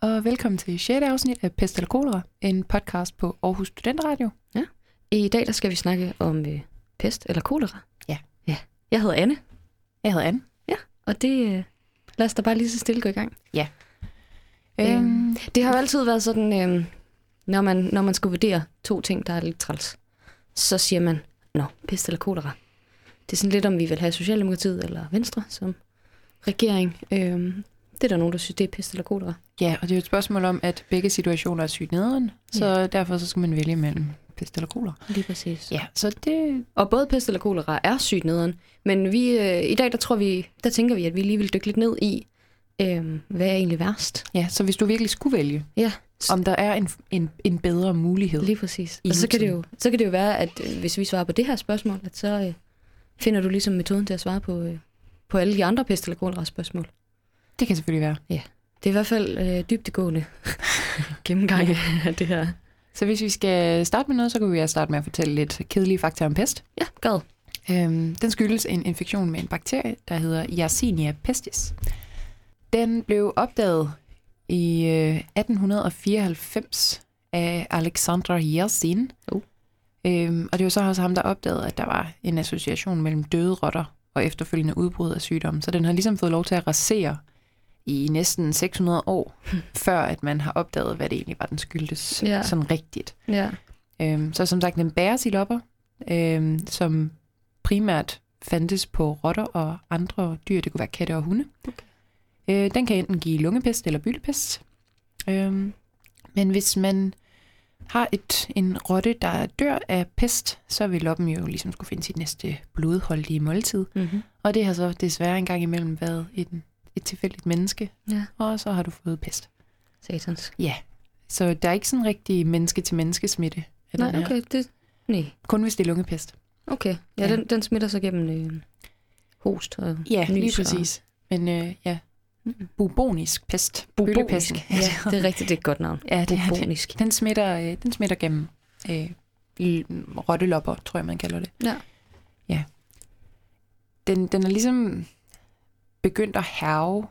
og velkommen til 6. afsnit af Pest eller Kolera, en podcast på Aarhus Studenterradio. I dag der skal vi snakke om øh, pest eller kolera. Ja. ja. Jeg hedder Anne, Jeg hedder Anne. og det... Øh, lad os da bare lige så stille gå i gang. Øhm, Det har jo altid været sådan, øh, når, man, når man skulle vurdere to ting, der er lidt træls, så siger man, nå, pest eller kolera. Det er sådan lidt, om vi vil have Socialdemokratiet eller Venstre som regering. Øh, det er der nogen, der synes, det er pest eller kolera. ja, og det er jo et spørgsmål om, at begge situationer er sygt nederen, så derfor så skal man vælge mellem pest eller kolera. Lige præcis. Ja, så det... Og både pest eller kolera er sygt nederen. Men vi, øh, i dag, der tror vi, der tænker vi, at vi lige vil dykke lidt ned i, øh, hvad er egentlig værst. Ja, så hvis du virkelig skulle vælge, Ja, om der er en, en, en bedre mulighed. lige præcis. Og så kan, det jo, så kan det jo være, at øh, hvis vi svarer på det her spørgsmål, at så øh, finder du ligesom metoden til at svare på, øh, på alle de andre pest eller kolera spørgsmål. Det kan selvfølgelig være. Det er i hvert fald øh, dybtegående gennemgang af det her. Så hvis vi skal starte med noget, så kan vi starte med at fortælle lidt kedelige fakta om pest. Ja, gad. Øhm, den skyldes en infektion med en bakterie, der hedder Yersinia pestis. Den blev opdaget i øh, 1894 af Alexander Yersin. Oh. Øhm, og det var så også ham, der opdagede, at der var en association mellem døde rotter og efterfølgende udbrud af sygdommen. Så den har ligesom fået lov til at rasere i næsten 600 år, før at man har opdaget, hvad det egentlig var, den skyldtes Ja. sådan rigtigt. Ja. Øhm, så som sagt, den bæres i lopper, øhm, som primært fandtes på rotter og andre dyr. Det kunne være katte og hunde. Okay. Øh, den kan enten give lungepest eller byldepest. Øhm, men hvis man har et, en rotte, der dør af pest, så vil loppen jo ligesom skulle finde sit næste blodholdige måltid. Mm-hmm. Og det har så desværre engang imellem været et, et tilfældigt menneske, Ja. og så har du fået pest. Satans. Ja, så der er ikke sådan rigtig menneske-til-menneske smitte. af Nej, den okay. Det, nej. Kun hvis det er lungepest. Okay. Ja, Ja. Den, den smitter så gennem øh, host og Ja, lige nys og- præcis. Men øh, ja, Mm. bubonisk pest. Bubonisk. Ja, det er rigtigt, det er et godt navn. ja, det er det. Bubonisk. Den smitter, øh, den smitter gennem øh, rottelopper, tror jeg, man kalder det. Ja. Ja. Den, den er ligesom begyndt at herve,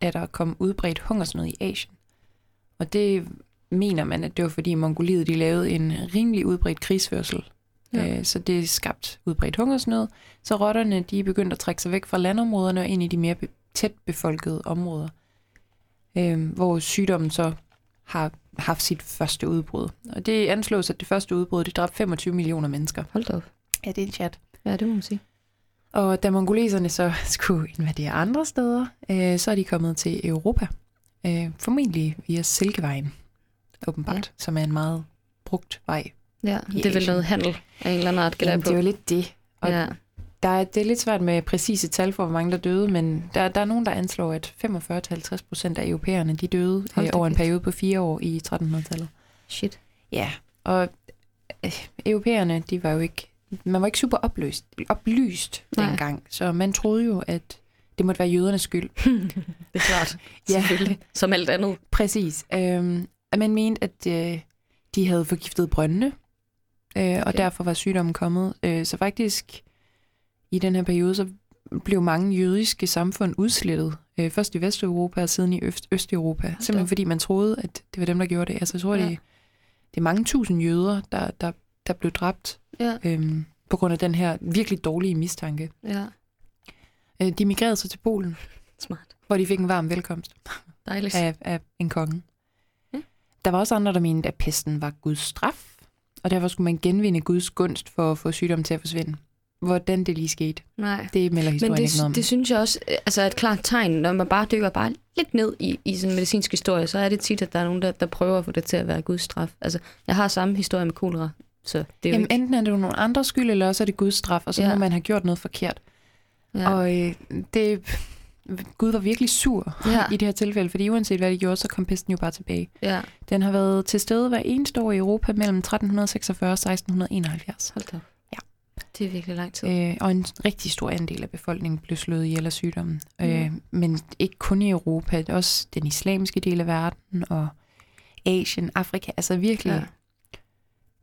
at der kom udbredt hungersnød i Asien. Og det mener man, at det var fordi Mongoliet de lavede en rimelig udbredt krigsførsel. Ja. Øh, så det skabt udbredt hungersnød. Så rotterne de er begyndt at trække sig væk fra landområderne og ind i de mere be- tæt befolkede områder. Øh, hvor sygdommen så har haft sit første udbrud. Og det anslås, at det første udbrud, det dræbte 25 millioner mennesker. Hold da op. Ja, det er en chat. Ja, det må man sige. Og da mongoleserne så skulle invadere andre steder, øh, så er de kommet til Europa. Øh, formentlig via Silkevejen, åbenbart, Ja. som er en meget brugt vej. Ja, det er vel noget handel af en eller anden art, på. det er jo lidt det. Og ja. Der er, det er lidt svært med præcise tal for, hvor mange der døde, men der, der er nogen, der anslår, at 45-50 procent af europæerne de døde øh, over en periode på fire år i 1300-tallet. Shit. Ja, og øh, europæerne, de var jo ikke, man var ikke super opløst, oplyst Nej. dengang, så man troede jo, at det måtte være jødernes skyld. Det er klart. Ja. Selvfølgelig. Som alt andet. Præcis. Øhm, at man mente, at øh, de havde forgiftet brøndene, øh, okay. og Okay. derfor var sygdommen kommet. Øh, så faktisk i den her periode, så blev mange jødiske samfund udslettet. Øh, først i Vesteuropa og siden i Øst- Østeuropa. Simpelthen op. fordi man troede, at det var dem, der gjorde det. Altså jeg tror, ja. det, det er mange tusind jøder, der, der, der blev dræbt Ja. øhm, på grund af den her virkelig dårlige mistanke. Ja. Øh, de migrerede så til Polen, Smart. hvor de fik en varm velkomst. Dejligt. af, af en konge. Ja. Der var også andre, der mente, at pesten var Guds straf, og derfor skulle man genvinde Guds gunst for at få sygdommen til at forsvinde. Hvordan det lige skete, Nej. det melder historien Men ikke noget om. det, det synes jeg også øh, altså er et klart tegn, når man bare dykker bare lidt ned i, i sådan medicinsk historie, så er det tit, at der er nogen, der, der prøver at få det til at være Guds straf. Altså, jeg har samme historie med kolera, så det er Jamen, ikke... enten er det jo nogle andres skyld, eller også er det Guds straf, og så Ja. må man have gjort noget forkert. Ja. Og øh, det, Gud var virkelig sur Ja. i det her tilfælde, fordi uanset hvad de gjorde, så kom pesten jo bare tilbage. ja, Den har været til stede hver eneste år i Europa mellem 1346 og 1671. hold da. Ja. Det er virkelig lang tid. Øh, og en rigtig stor andel af befolkningen blev slået ihjel af sygdommen. Ja. Øh, men ikke kun i Europa, også den islamiske del af verden, og Asien, Afrika, altså virkelig. Ja.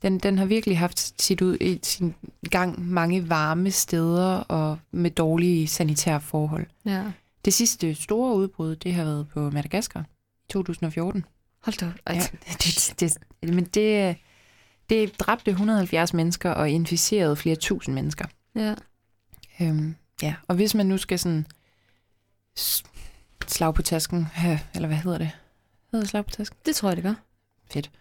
Den, den har virkelig haft sit, ud, i sin gang mange varme steder og med dårlige sanitære forhold. Ja. Det sidste store udbrud, det har været på Madagaskar 2014. Hold da op. Ja, det, det, det, men det, det dræbte 170 mennesker og inficerede flere tusind mennesker. ja. Øhm, ja, og hvis man nu skal sådan slag på tasken, eller hvad hedder det? Hedder det slag på tasken? Det tror jeg, det gør. Fedt.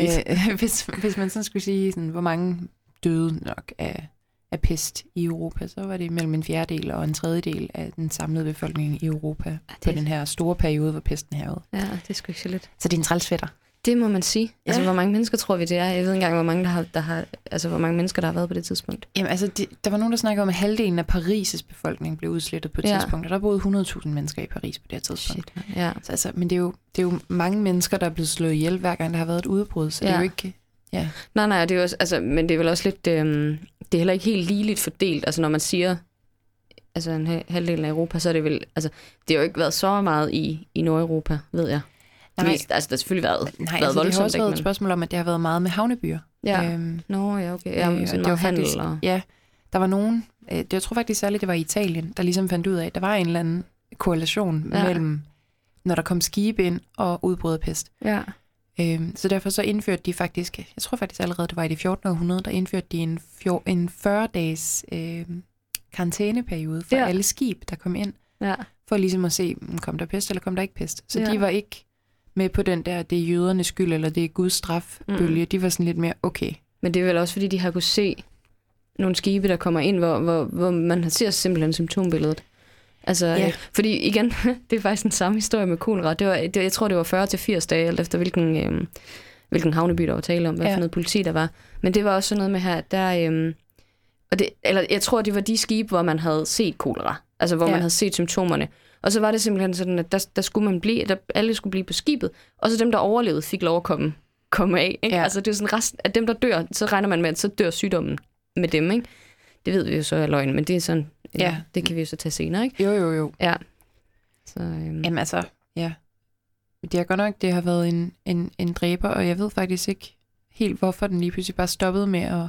Øh, hvis, hvis man sådan skulle sige, sådan, hvor mange døde nok af, af pest i Europa, så var det mellem en fjerdedel og en tredjedel af den samlede befolkning i Europa Ja, på det, den her store periode, hvor pesten hervede. ja, det er sgu ikke så lidt. Så det er en trælsfætter. Det må man sige. Ja. Altså, hvor mange mennesker tror vi, det er? Jeg ved ikke engang, hvor mange, der har, der har, altså, hvor mange mennesker, der har været på det tidspunkt. Jamen altså, det, der var nogen, der snakkede om, at halvdelen af Paris' befolkning blev udslettet på et Ja. tidspunkt, og der boede 100.000 mennesker i Paris på det tidspunkt. Shit, ja. Så, altså, men det er, jo, det er jo mange mennesker, der er blevet slået ihjel, hver gang der har været et udbrud, så ja. det er jo ikke... Ja. Nej, nej, det er jo også, altså, men det er vel også lidt, øhm, det er heller ikke helt ligeligt fordelt. Altså, når man siger, altså en ha- halvdel af Europa, så er det vel, altså, det har jo ikke været så meget i, i Nordeuropa, ved jeg. Nej. mest, altså, der har selvfølgelig været, Nej, været altså, det har voldsomt, også været et spørgsmål om, at det har været meget med havnebyer. ja. Øhm, Nå, ja, okay. Ja, Øh, øh, sådan det var handel faktisk- og... ja, der var nogen, øh, det, jeg tror faktisk særligt, det var i Italien, der ligesom fandt ud af, at der var en eller anden korrelation Ja. mellem, når der kom skibe ind og udbrud af pest. Ja. Øhm, så derfor så indførte de faktisk, jeg tror faktisk allerede, det var i det 14. århundrede, der indførte de en, fjor, en 40-dages øh, karantæneperiode for Ja. alle skib, der kom ind, ja. for ligesom at se, mm, kom der pest eller kom der ikke pest. Så ja. de var ikke med på den der, det er jødernes skyld, eller det er Guds strafbølge. Mm. De var sådan lidt mere, okay, Men det er vel også, fordi de har kunne se nogle skibe, der kommer ind, hvor, hvor, hvor man ser simpelthen symptombilledet. Altså, Ja. øh, fordi igen, det er faktisk den samme historie med kolera. Det var, det, jeg tror, det var 40 til 80 dage, alt efter hvilken, øh, hvilken havneby, der var tale om, hvad ja. For noget politi der var. Men det var også sådan noget med her, der... Øh, og det, eller jeg tror, det var de skibe, hvor man havde set kolera. Altså, hvor. Ja. man havde set symptomerne. Og så var det simpelthen sådan, at der, der skulle man blive, der, alle skulle blive på skibet, og så dem, der overlevede, fik lov at komme, komme af. Ikke? Ja. Altså, det er sådan resten, at dem, der dør, så regner man med, at så dør sygdommen med dem. Ikke? Det ved vi jo så er løgn, men det er sådan, ja. Ja. det kan vi jo så tage senere. Ikke? jo jo jo. Ja. Så, øhm, Jamen altså, ja. Det er godt nok, det har været en, en, en dræber, og jeg ved faktisk ikke helt, hvorfor den lige pludselig bare stoppede med at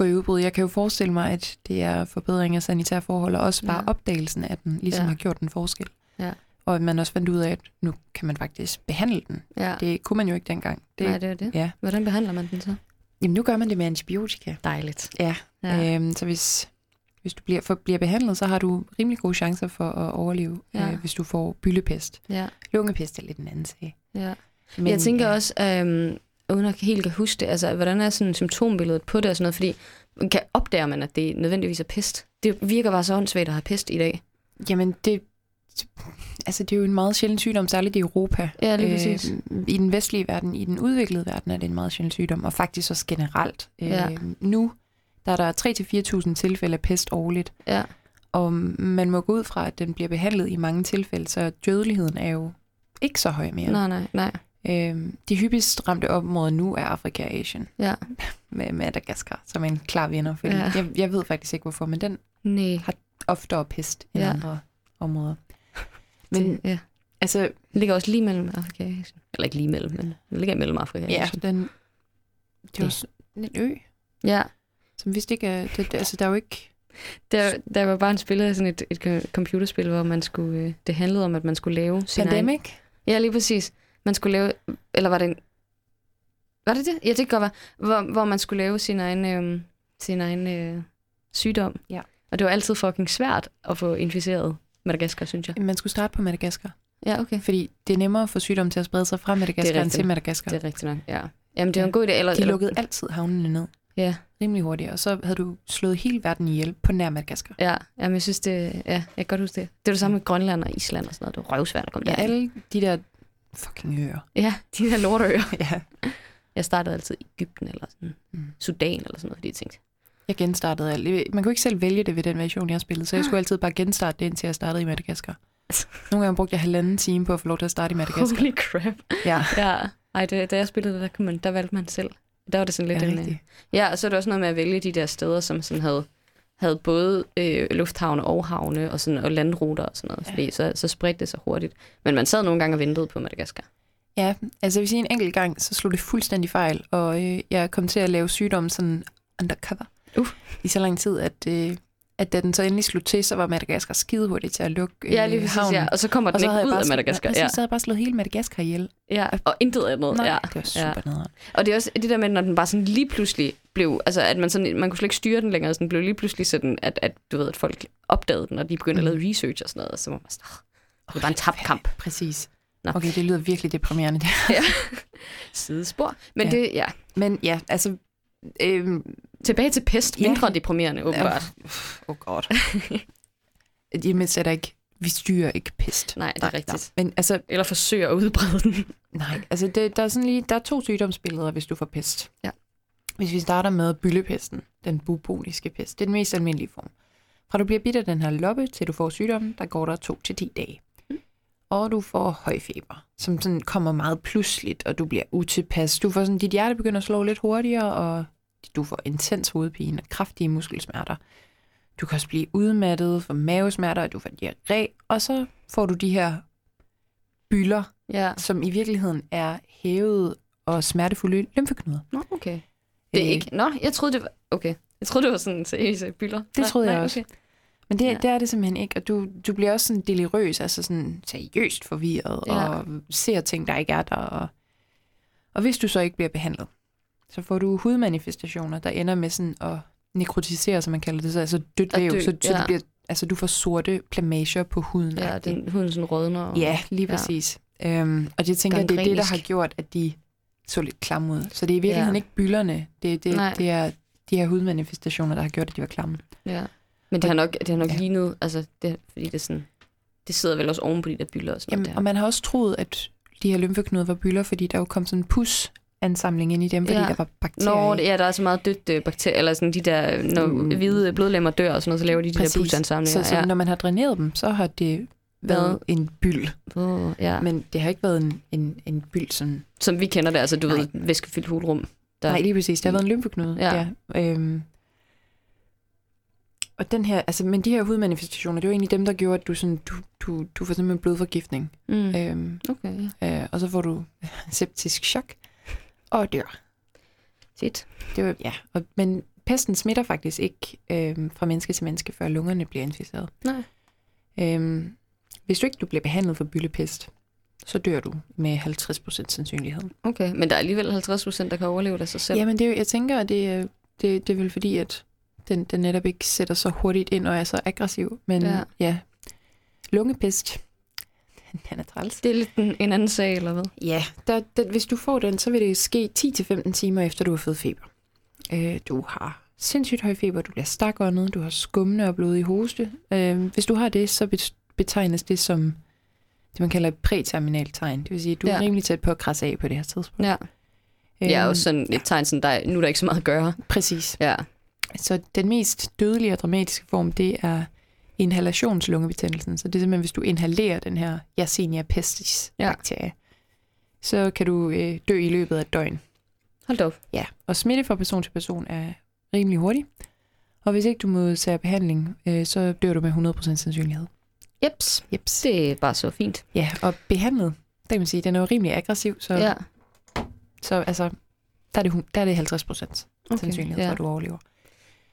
gå i udbrud. Jeg kan jo forestille mig, at det er forbedring af sanitære forhold, og også bare Ja. opdagelsen af den, ligesom Ja. har gjort en forskel. Ja. Og at man også fandt ud af, at nu kan man faktisk behandle den. ja. Det kunne man jo ikke dengang. Det, Nej, det er det. Ja. Hvordan behandler man den så? Jamen nu gør man det med antibiotika. Dejligt. Ja. Ja. Øhm, så hvis, hvis du bliver, for, bliver behandlet, så har du rimelig gode chancer for at overleve, ja. øh, hvis du får byllepest. Ja. Lungepest er lidt en anden sag. ja. Men, jeg tænker ja. også, øhm, uden at helt kan huske det, altså, hvordan er sådan symptombilledet på det og sådan noget, fordi kan opdager man, at det nødvendigvis er pest? Det virker bare så åndssvagt at have pest i dag. Jamen, det, altså, det er jo en meget sjælden sygdom, særligt i Europa. Ja, lige præcis. Øh, I den vestlige verden, i den udviklede verden, er det en meget sjælden sygdom, og faktisk også generelt. Ja. Øh, nu der er der 3-4.000 tilfælde af pest årligt, Ja, og man må gå ud fra, at den bliver behandlet i mange tilfælde, så dødeligheden er jo ikke så høj mere. nej, nej, nej. Øh, de hyppigst ramte områder nu er Afrika og Asien, Ja, med Madagaskar, som en klar vinder. Fordi Ja. ja. jeg, jeg ved faktisk ikke, hvorfor, men den nej. oftere pest end Ja. ja. andre områder. Men det, ja. altså, Den ligger også lige mellem Afrika og Asien. Eller ikke lige mellem, men den ligger mellem Afrika og Ja, Asien. den, det er jo sådan en ø, Ja, som vist ikke. Det, det, altså, der er jo ikke... der, der var bare en spil af sådan et, et co- computerspil, hvor man skulle, øh, det handlede om, at man skulle lave sin egen... Ja, lige præcis. Man skulle lave... Eller var det en... Var det det? Ja, det kan godt være. Hvor, hvor man skulle lave sin egen, øh, sin egen øh, sygdom. Ja. Og det var altid fucking svært at få inficeret Madagaskar, synes jeg. Man skulle starte på Madagaskar, Ja, okay. fordi det er nemmere for sygdommen til at sprede sig fra Madagaskar end til Madagaskar. Det er rigtigt nok, ja. Jamen, det var en god idé. Eller, De eller- lukkede altid havnene ned Ja, rimelig hurtigt, og så havde du slået hele verden ihjel på nær Madagaskar. ja. Jamen, jeg synes, det... Ja, jeg kan godt huske det. Det var det samme med Grønland og Island og sådan noget. Det var røvsvært at komme Ja, der. alle de der fucking øer. Ja, de der lorteøer. Ja. Jeg startede altid i Ægypten eller sådan, Mm. Sudan eller sådan noget, fordi jeg tænkte, Jeg genstartede alt. Man kunne ikke selv vælge det ved den version, jeg spillede, så jeg skulle altid bare genstarte det, indtil jeg startede i Madagaskar. Nogle gange brugte jeg halvanden time på at få lov til at starte i Madagaskar. holy crap. Ja, Ja, ej, det, da jeg spillede det, der, kunne man, der valgte man selv. Der var det sådan lidt er en... øh, Ja, og så er det også noget med at vælge de der steder, som sådan havde, havde både øh, lufthavne og havne og, sådan, og landruter og sådan noget, Ja. fordi så, så spredte det sig hurtigt. Men man sad nogle gange og ventede på Madagaskar. Ja, altså jeg vil sige, en enkelt gang, så slog det fuldstændig fejl, og øh, jeg kom til at lave sygdommen sådan undercover Uh. i så lang tid, at, øh, at da den så endelig slog til, så var Madagaskar skide hurtigt til at lukke Ja, lige øh, præcis, havnen. ja. Og så kommer Og den så ikke ud af Madagaskar. Ja. så havde jeg bare slået hele Madagaskar ihjel. ja. Og intet andet. Nej, ja. det var super Ja. nederen. Og det er også det der med, når den bare sådan lige pludselig blev, altså at man, sådan, man kunne slet ikke styre den længere, så den blev lige pludselig sådan, at, at du ved, at folk opdagede den, og de begyndte mm. at Mm. lave research og sådan noget, og så var man sådan, "Åh, det er bare en tabt kamp. Præcis. Nå. Okay, det lyder virkelig deprimerende. Det. Sidespor. Men Ja. det, ja, Men ja, altså... Øhm, tilbage til pest, Ja. mindre deprimerende åbenbart. oh god. Jamen, så er der ikke... Vi styrer ikke pest. Nej, det er rigtigt. Men altså, Eller forsøger at udbrede den. nej, altså det, der, er sådan lige, der er to sygdomsbilleder, hvis du får pest. Ja. Hvis vi starter med byllepesten, den buboniske pest, det er den mest almindelige form. Fra du bliver bidt af den her loppe, til du får sygdommen, der går der to til 10 dage. Mm. Og du får højfeber, som sådan kommer meget pludseligt, og du bliver utilpas. Du får sådan, dit hjerte begynder at slå lidt hurtigere, og du får intens hovedpine og kraftige muskelsmerter. Du kan også blive udmattet, få mavesmerter, og du får diarré, og så får du de her bylder, Ja. som i virkeligheden er hævet og smertefulde lymfeknuder. Nå, okay. Det er Øh, ikke... Nå, jeg troede, det var... Okay. Jeg troede, det var sådan seriøse bylder. Det troede jeg også. Okay. Men det, Ja. det er det simpelthen ikke, og du, du bliver også sådan delirøs, altså sådan seriøst forvirret, ja. og ser ting, der ikke er der. Og, og hvis du så ikke bliver behandlet, så får du hudmanifestationer, der ender med sådan at nekrotisere, som man kalder det, så altså dødt væv, dø, så, så ja. du, bliver, altså, du får sorte plamager på huden. Ja, den, huden sådan rådner. Og... Ja, lige præcis. Ja. Øhm, og jeg tænker, det er det, der Gangrenisk. har gjort, at de så lidt klamme ud. Så det er i virkeligheden Ja. ikke byllerne, det, det, Nej. det er de her hudmanifestationer, der har gjort, at de var klamme. Ja. Men det har nok, det har nok ja. Lignet, altså, det, fordi det sådan, det sidder vel også oven på de der bylder og sådan Jamen, noget og man har også troet, at de her lymfeknuder var byller, fordi der jo kom sådan en pus-ansamling ind i dem, fordi Ja. ja. der var bakterier Nå, ja, der er så meget dødt øh, bakterier, eller sådan de der, når Mm. hvide blodlemmer dør og sådan noget, så laver de de Præcis. der pusansamlinger. Så, så ja. når man har dræneret dem, så har det været Hvad? en byld. Oh, ja. Men, det har ikke været en, en, en byld sådan... Som vi kender det, altså du Nej. ved, væskefyldt hulrum. Der, Nej, lige præcis. Det har været en lymfeknude. Ja. ja. Øhm. Og den her, altså, men de her hudmanifestationer, det var egentlig dem, der gjorde, at du, sådan, du, du, du får simpelthen blodforgiftning. Mm. Øhm, Okay, ja. øh, og så får du septisk chok og dør. Fedt. Det var, ja. Og, men pesten smitter faktisk ikke øhm, fra menneske til menneske, før lungerne bliver inficeret. Nej. Øhm, hvis du ikke du bliver behandlet for byllepest, så dør du med 50% sandsynlighed. Okay, men der er alligevel 50 procent, der kan overleve det sig selv. Jamen, det, er jo- jeg tænker, at det, er- det, det er vel fordi, at den, den netop ikke sætter så hurtigt ind og er så aggressiv. Men ja, ja lungepest, den er træls. Det er lidt en, en anden sag, eller hvad? Ja, der, der, hvis du får den, så vil det ske 10-15 timer efter, du har fået feber. Øh, du har sindssygt høj feber, du bliver stakåndet, du har skummende og blodig hoste. Øh, hvis du har det, så bet- betegnes det som det, man kalder et præterminalt tegn. Det vil sige, at du ja. Ja. er rimelig tæt på at krasse af på det her tidspunkt. Ja. Øhm, jo sådan et tegn, sådan, der, er- nu er der ikke så meget at gøre. Præcis. Ja. Så den mest dødelige og dramatiske form, det er inhalationslungebetændelsen. Så det er simpelthen, hvis du inhalerer den her Yersinia pestis Ja. bakterie, så kan du øh, dø i løbet af et døgn. Hold op. Ja, og smitte fra person til person er rimelig hurtig. Og hvis ikke du modtager behandling, øh, så dør du med 100% sandsynlighed. Jeps. Jeps. Det er bare så fint. Ja, og behandlet, der kan man sige, den er jo rimelig aggressiv, så, Ja. så altså, der er det, der er det 50% Okay. sandsynlighed for, Ja. at du overlever.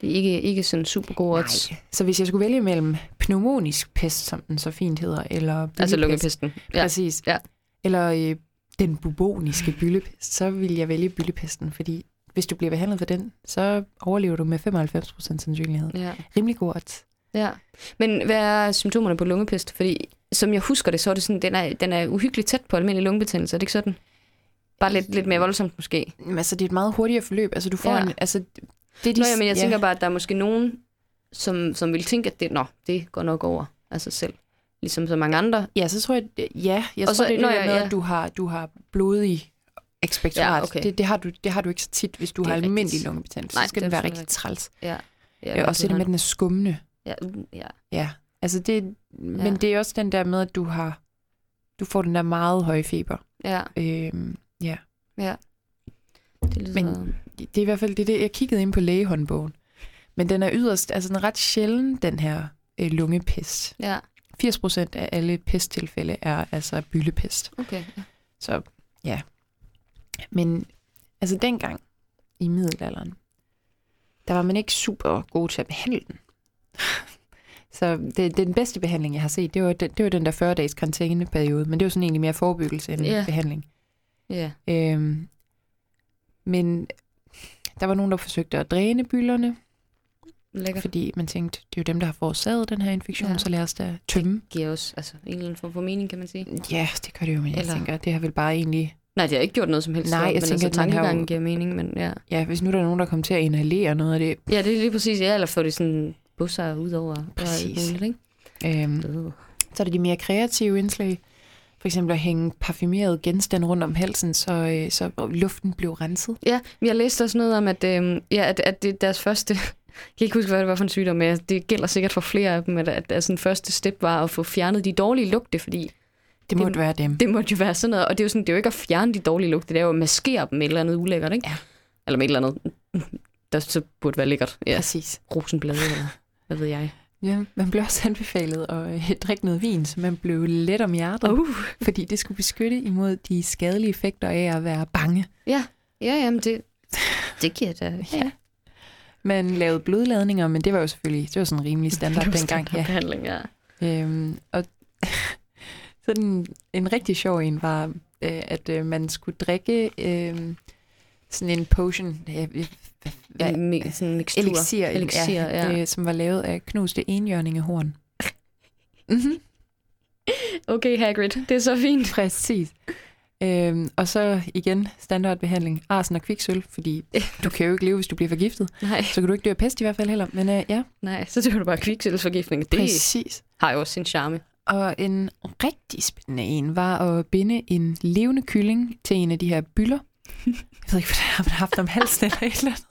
Det er ikke, ikke sådan super god odds. Nej. Så hvis jeg skulle vælge mellem pneumonisk pest, som den så fint hedder, eller Altså lungepesten. Ja. præcis, Ja. eller øh, den buboniske byllepest, så vil jeg vælge byllepesten, fordi hvis du bliver behandlet for den, så overlever du med 95% sandsynlighed. ja. Rimelig god odds. Ja. Men hvad er symptomerne på lungepest? Fordi som jeg husker det, så er det sådan, den er, den er uhyggeligt tæt på almindelig lungebetændelse. Er det ikke sådan? Bare lidt, lidt mere voldsomt måske. Altså, det er et meget hurtigere forløb. Altså, du får ja. en... Altså, det de, Nå, ja, men jeg tænker bare, at der er måske nogen, som, som vil tænke, at det, nå, det går nok over af sig selv. Ligesom så mange andre. Ja, så tror jeg... Ja, jeg Og tror, så- det er der ja, ja. at du har, du har blodig ekspektorat. Ja, okay. det, det, har du, det har du ikke så tit, hvis du har almindelig lungebetændelse. Nej, så skal det den være rigtig træls. Ja. Ja, og så det med, at den er skummende. Ja, uh, ja. Ja, altså det... Men Ja. det er også den der med, at du har... Du får den der meget høje feber. ja, Øhm, ja. ja. Det lyder... Men- Det er i hvert fald det, det, jeg kiggede ind på lægehåndbogen. Men den er yderst, altså den er ret sjælden, den her øh, lungepest. ja, 80 procent af alle pesttilfælde er altså byllepest. okay. Ja. Så ja. Men altså dengang i middelalderen, der var man ikke super god til at behandle den. Så det, det den bedste behandling, jeg har set. Det var den, det var den der 40-dages karantæneperiode, men det var sådan egentlig mere forebyggelse end Ja. behandling. Ja. Øhm, men der var nogen, der forsøgte at dræne byllerne, Lækkert. fordi man tænkte, det er jo dem, der har forårsaget den her infektion, Ja. så lad os da tømme. giver også altså, en eller anden form for mening, kan man sige. Ja, det gør det jo, men jeg Eller- tænker, det har vel bare egentlig... Nej, det har ikke gjort noget som helst. Nej, jeg men tænker, altså, at har jo- tankegangen giver mening, men ja. Ja, hvis nu der er nogen, der kommer til at inhalere noget af det, Ja, det er lige præcis, ja, eller få det sådan busser ud over Præcis. muligt, ikke? øhm, Øh. så er det de mere kreative indslag. For eksempel at hænge parfumerede genstande rundt om halsen, så, øh, så luften blev renset. Ja, jeg læste også noget om, at, øh, ja, at, at det er deres første... Jeg kan ikke huske, hvad det var for en sygdom, men det gælder sikkert for flere af dem, at, at deres sådan første step var at få fjernet de dårlige lugte, fordi Det måtte Det- være dem. det måtte jo være sådan noget, og det er jo, sådan, det er jo ikke at fjerne de dårlige lugte, det er jo at maskere dem med et eller andet ulækkert, ikke? Ja. Eller med et eller andet, der så burde være lækkert. Ja, Præcis. rosenblade, eller hvad ved jeg. Ja, man blev også anbefalet at øh, drikke noget vin, så man blev let om hjertet, Uh. fordi det skulle beskytte imod de skadelige effekter af at være bange. Ja, ja, jamen det, det giver da... Ja. Man lavede blodladninger, men det var jo selvfølgelig det var sådan rimelig standard dengang. Ja. Behandling, ja. Øhm, og sådan en rigtig sjov en var, øh, at øh, man skulle drikke øh, sådan en potion, ja, hvad- ja mi- sådan mixtur. elixir, Elixir, ja. Øh, som var lavet af knuste enhjørningehorn. Mm-hmm. Okay, Hagrid, det er så fint. Præcis. Øhm, og så igen standardbehandling, arsen og kviksøl, fordi du kan jo ikke leve, hvis du bliver forgiftet. Nej, Så kan du ikke dø af pest i hvert fald heller. Men øh, ja, nej, så det var det bare kviksølvsforgiftning. Det præcis. har jo også sin charme. Og en rigtig spændende en var at binde en levende kylling til en af de her byller. Jeg ved ikke, hvordan har man haft om halsen eller et eller andet.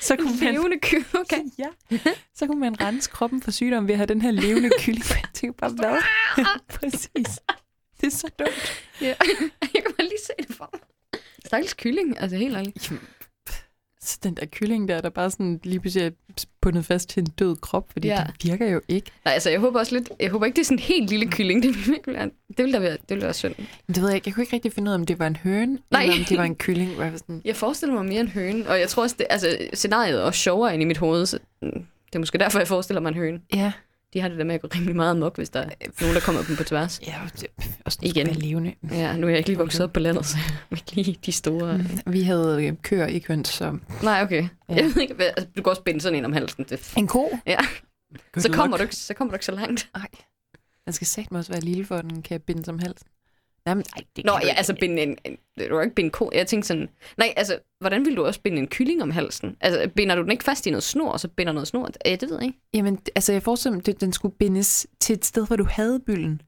Så kunne man, Levende kyl, okay. ja, så kunne man rense kroppen for sygdom ved at have den her levende kylling. Jeg tænker bare, hvad? Præcis. Det er så dumt. Ja. Jeg kan bare lige se det for mig. Stakkels kylling, altså helt ærligt. Jamen, Så den der kylling der, der bare sådan lige pludselig er bundet fast til en død krop, fordi Ja. det virker jo ikke. Nej, altså jeg håber også lidt, jeg håber ikke, det er sådan en helt lille kylling. Det vil, ikke være, det vil da være, det vil være synd. Men det ved jeg ikke. Jeg kunne ikke rigtig finde ud af, om det var en høne, Nej. eller om det var en kylling. Var sådan, Jeg forestiller mig mere en høne, og jeg tror også, det, altså scenariet er også sjovere ind i mit hoved, så det er måske derfor, jeg forestiller mig en høne. ja, De har det der med at gå rimelig meget amok, hvis der er nogen, der kommer dem på tværs. ja det, også den Igen. Levende. Ja, nu er jeg ikke lige vokset op på landet, så jeg ikke lige de store... Mm. Vi havde øh, køer, ikke høns, så... Nej, okay. Ja. Jeg ved ikke, hvad, altså, du kan også binde sådan en om halsen. Det. En ko? Ja. Good Så kommer, luck. du, ikke- så kommer du ikke så langt. Nej. Den skal satme også være lille, for den kan binde som hals. Nej, det Nå, ja, ikke. altså binde en, en... Du kan ikke binde ko. Jeg tænkte sådan... Nej, altså, hvordan vil du også binde en kylling om halsen? Altså, binder du den ikke fast i noget snor, og så binder noget snor? Ja, det ved jeg ikke. Jamen, altså, jeg forestiller mig, at den skulle bindes til et sted, hvor du havde bylden.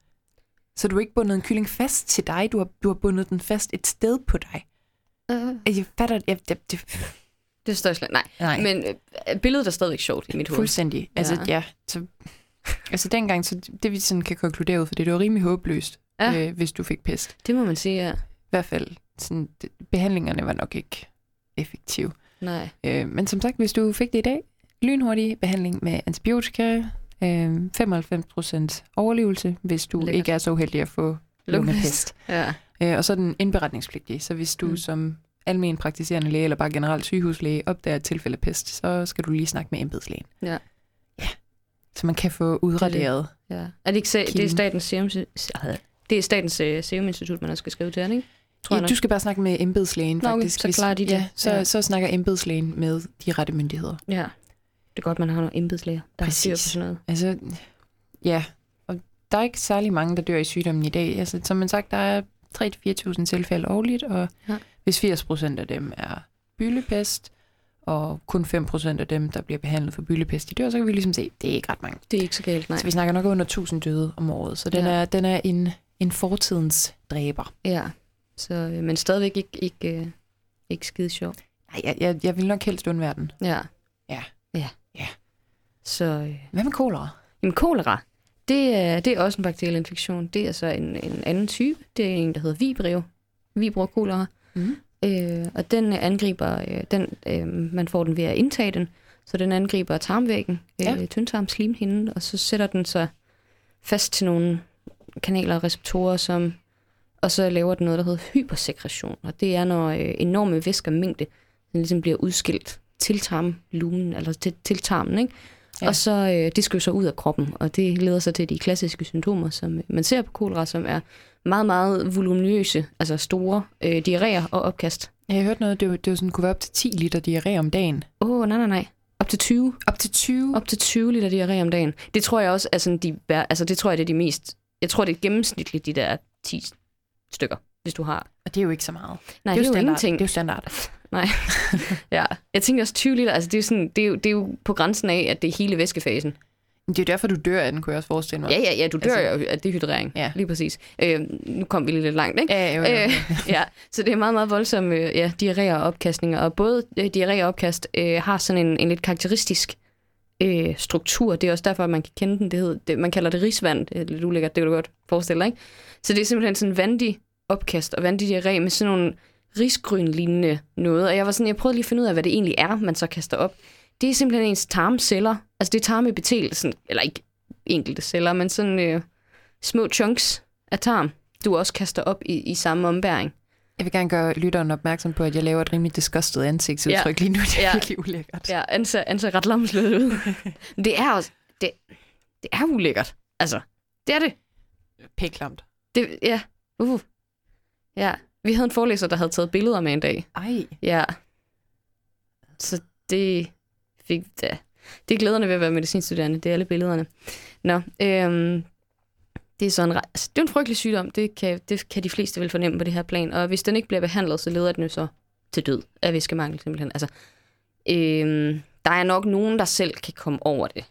Så du ikke bundet en kylling fast til dig, du har, du har bundet den fast et sted på dig. Uh, Jeg fatter, jeg, det, det, det står slet Nej, nej. men øh, billedet er stadigvæk sjovt i mit hoved. Fuldstændig. Altså, Ja. ja. Så, altså dengang, så det vi sådan kan konkludere ud for det, det var rimelig håbløst, Ja. øh, hvis du fik pest. Det må man sige, ja. I hvert fald, sådan, det, behandlingerne var nok ikke effektive. Nej. Øh, men som sagt, hvis du fik det i dag, lynhurtig behandling med antibiotika, øh, 95% overlevelse, hvis du Lækkert. Ikke er så uheldig at få lungepest. Ja. Øh, og så er den indberetningspligtig, så hvis du Mm. som almen praktiserende læge eller bare generelt sygehuslæge opdager et tilfælde pest, så skal du lige snakke med embedslægen. Ja. Ja. Så man kan få udraderet. ja. Er det ikke det er statens serum... Det er statens uh, serum institut, man skal skrive til, ikke? Tror Ja, du skal bare snakke med embedslægen, Nå, okay, faktisk. så hvis- klarer de det. Ja, så, Ja. så snakker embedslægen med de rette myndigheder. Ja. Det er godt, man har nogle embedslæger, der har styr på Præcis. sådan noget. Altså, ja. Og der er ikke særlig mange, der dør i sygdommen i dag. Altså, som man sagt, der er 3-4.000 tilfælde årligt, og Ja. hvis 80% af dem er byllepest, og kun 5% af dem, der bliver behandlet for byllepest, de dør, så kan vi ligesom se, det er ikke ret mange. Det er ikke så galt, nej. Så vi snakker nok under 1000 døde om året, så den, ja. er, den er en, en fortidens dræber. Ja. Så, øh, men stadigvæk ikke, ikke, øh, ikke skide sjov. Nej, jeg, jeg, jeg vil nok helst undvære den. Ja. Ja. Ja. Ja. Så, øh, Hvad med kolera? jamen kolera, det er, det er også en bakteriel infektion. Det er så en, en anden type. Det er en, der hedder vibrio. Vibrio kolera. Mm. Øh, og den angriber, øh, den, øh, man får den ved at indtage den, så den angriber tarmvæggen, øh, Ja. tyndtarm, slimhinden, og så sætter den sig fast til nogle kanaler og receptorer, som, og så laver den noget, der hedder hypersekretion, og det er, når øh, enorme væskermængde den ligesom bliver udskilt til tarmlumen, eller til, til tarmen, ikke? Ja. Og så øh, det skal jo så ud af kroppen, og det leder så til de klassiske symptomer, som man ser på kolera, som er meget, meget voluminøse, altså store øh, diarréer og opkast. Jeg har hørt noget, det, var, det var sådan, kunne være op til 10 liter diarré om dagen. Åh, oh, nej, nej, nej. Op til 20. Op til 20? Op til 20 liter diarré om dagen. Det tror jeg også sådan de, altså det tror jeg, det er de mest, jeg tror det er gennemsnitligt de der 10 stykker, hvis du har. Og det er jo ikke så meget. Nej, det er, det er jo standard. ingenting. Det er jo standard. Nej. ja. Jeg tænker også 20 liter, altså det er, sådan, det, er jo, det er jo på grænsen af, at det er hele væskefasen. Det er jo derfor, du dør af den, kunne jeg også forestille mig. Ja, ja, ja, du dør altså, jo af dehydrering. Ja. Lige præcis. Øh, nu kom vi lidt langt, ikke? Ja, jo, jo. Øh, ja, så det er meget, meget voldsomme øh, ja, diarré og opkastninger. Og både øh, diarré og opkast øh, har sådan en, en lidt karakteristisk øh, struktur. Det er også derfor, at man kan kende den. Det, hedder, det man kalder det risvand. Det er lidt ulækkert, det kan du godt forestille dig, ikke? Så det er simpelthen sådan vandig opkast og vandig diarré med sådan nogle risgryn-lignende noget. Og jeg var sådan, jeg prøvede lige at finde ud af, hvad det egentlig er, man så kaster op. Det er simpelthen ens tarmceller. Altså det er tarmebetel, eller ikke enkelte celler, men sådan øh, små chunks af tarm, du også kaster op i, i samme ombæring. Jeg vil gerne gøre lytteren opmærksom på, at jeg laver et rimelig disgustet ansigtsudtryk ja. lige nu. Det er ja. virkelig ulækkert. Ja, anser, anser ret lamslød ud. det er også, det, det er ulækkert. Altså, det er det. Pæklamt. Det, ja. Uh. Ja, vi havde en forelæser, der havde taget billeder med en dag. Ej. Ja. Så det fik da. Det er glæderne ved at være medicinstuderende, det er alle billederne. Nå, øhm, det er sådan, altså, det er en frygtelig sygdom, det kan, det kan de fleste vel fornemme på det her plan, og hvis den ikke bliver behandlet, så leder den jo så til død af væskemangel simpelthen. Altså, øhm, der er nok nogen, der selv kan komme over det,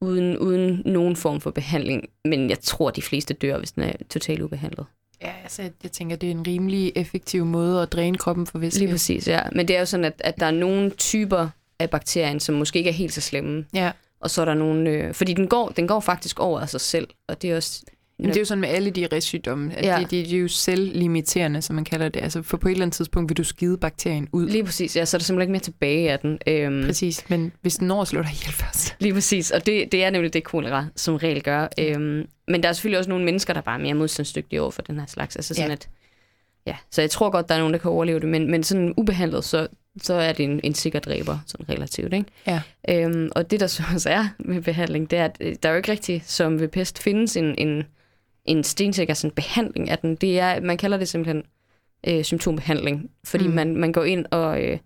uden, uden nogen form for behandling, men jeg tror, de fleste dør, hvis den er totalt ubehandlet. Ja, altså, jeg tænker, det er en rimelig effektiv måde at dræne kroppen for væske. Lige præcis, ja. Men det er jo sådan, at, at der er nogle typer af bakterien, som måske ikke er helt så slemme. Ja. Og så er der nogle... Øh, fordi den går, den går faktisk over af sig selv, og det er også... Jamen, det er jo sådan med alle de restsygdomme, at ja. de, de, de er jo selvlimiterende, som man kalder det. Altså for på et eller andet tidspunkt vil du skide bakterien ud. Lige præcis, ja, så er der simpelthen ikke mere tilbage af den. Øhm, præcis, men hvis den når at slå dig ihjel først. Lige præcis, og det, det er nemlig det, kolera som regel gør. Øhm, men der er selvfølgelig også nogle mennesker, der bare er mere modstandsdygtige over for den her slags. Altså sådan ja. at, ja, så jeg tror godt, der er nogen, der kan overleve det, men, men sådan ubehandlet, så, så er det en, en sikker dræber, sådan relativt. Ikke? Ja. Øhm, og det, der så også er med behandling, det er, at øh, der er jo ikke rigtig, som ved pest, findes en, en, en stensikker sådan, behandling af den. Det er, man kalder det simpelthen øh, symptombehandling, fordi mm. man, man går ind og, øh,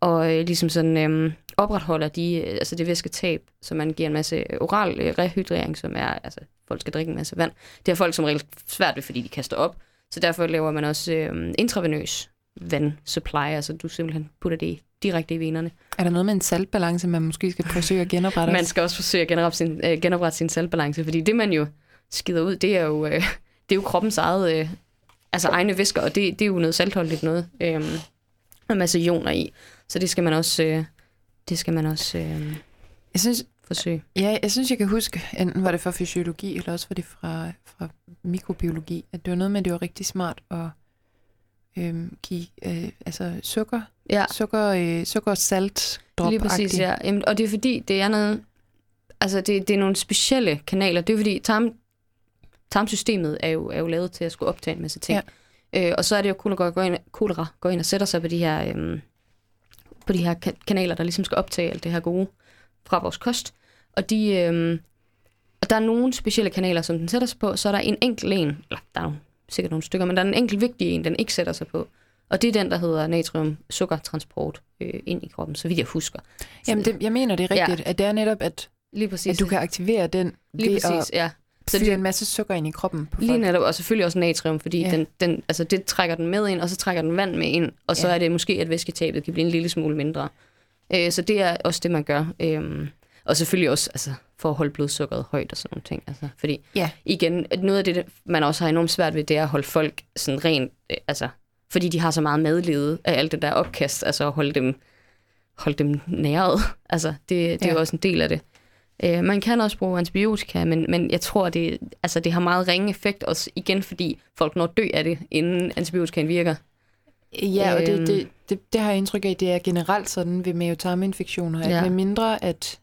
og øh, ligesom sådan, øh, opretholder de, øh, altså det væsketab, så man giver en masse oral øh, rehydrering, som er, altså folk skal drikke en masse vand. Det har folk som regel svært ved, fordi de kaster op. Så derfor laver man også øh, intravenøs vandsupply, altså du simpelthen putter det direkte i venerne. Er der noget med en saltbalance, man måske skal forsøge at genoprette? man skal også forsøge at genoprette sin, øh, genoprette sin saltbalance, fordi det man jo skider ud, det er jo, øh, det er jo kroppens eget, øh, altså egne væsker, og det, det er jo noget saltholdigt noget, øh, med en masse ioner i. Så det skal man også, øh, det skal man også øh, jeg synes, forsøge. Ja, jeg synes, jeg kan huske, enten var det fra fysiologi, eller også var det fra, fra mikrobiologi, at det var noget med, at det var rigtig smart at øh, give øh, altså sukker, ja. sukker, øh, sukker og salt drop Lige præcis, ja. Jamen, og det er fordi, det er noget, altså det, det er nogle specielle kanaler. Det er fordi, tarm, tarmsystemet er jo, er jo lavet til at skulle optage en masse ting. Ja. Øh, og så er det jo kolera går ind, kolera går ind og sætter sig på de her, øh, på de her kanaler, der ligesom skal optage alt det her gode fra vores kost. Og de, øh, og der er nogle specielle kanaler, som den sætter sig på, så er der en enkelt en, eller der er nogle sikkert nogle stykker, men der er en enkelt vigtig en, den ikke sætter sig på. Og det er den, der hedder natrium-sukkertransport øh, ind i kroppen, så vidt jeg husker. Jamen, det, jeg mener det er rigtigt, ja. at det er netop, at, Lige præcis. at du kan aktivere den Lige præcis, at ja. Så det er en masse sukker ind i kroppen på folk. Lige netop, og selvfølgelig også natrium, fordi ja. den, den, altså det trækker den med ind, og så trækker den vand med ind, og så ja. er det måske, at væsketabet kan blive en lille smule mindre. Øh, så det er også det, man gør. Øh, og selvfølgelig også altså, for at holde blodsukkeret højt og sådan nogle ting. Altså, fordi ja. igen, noget af det, man også har enormt svært ved, det er at holde folk sådan rent, øh, altså, fordi de har så meget madlede af alt det der opkast, altså at holde dem, holde dem næret. Altså, det, det ja. er jo også en del af det. Øh, man kan også bruge antibiotika, men, men jeg tror, det, altså, det har meget ringe effekt, også igen fordi folk når dø af det, inden antibiotikaen virker. Ja, og det, øhm. det, det, det har jeg indtryk af, det er generelt sådan ved mavetarminfektioner, at ja. med mindre at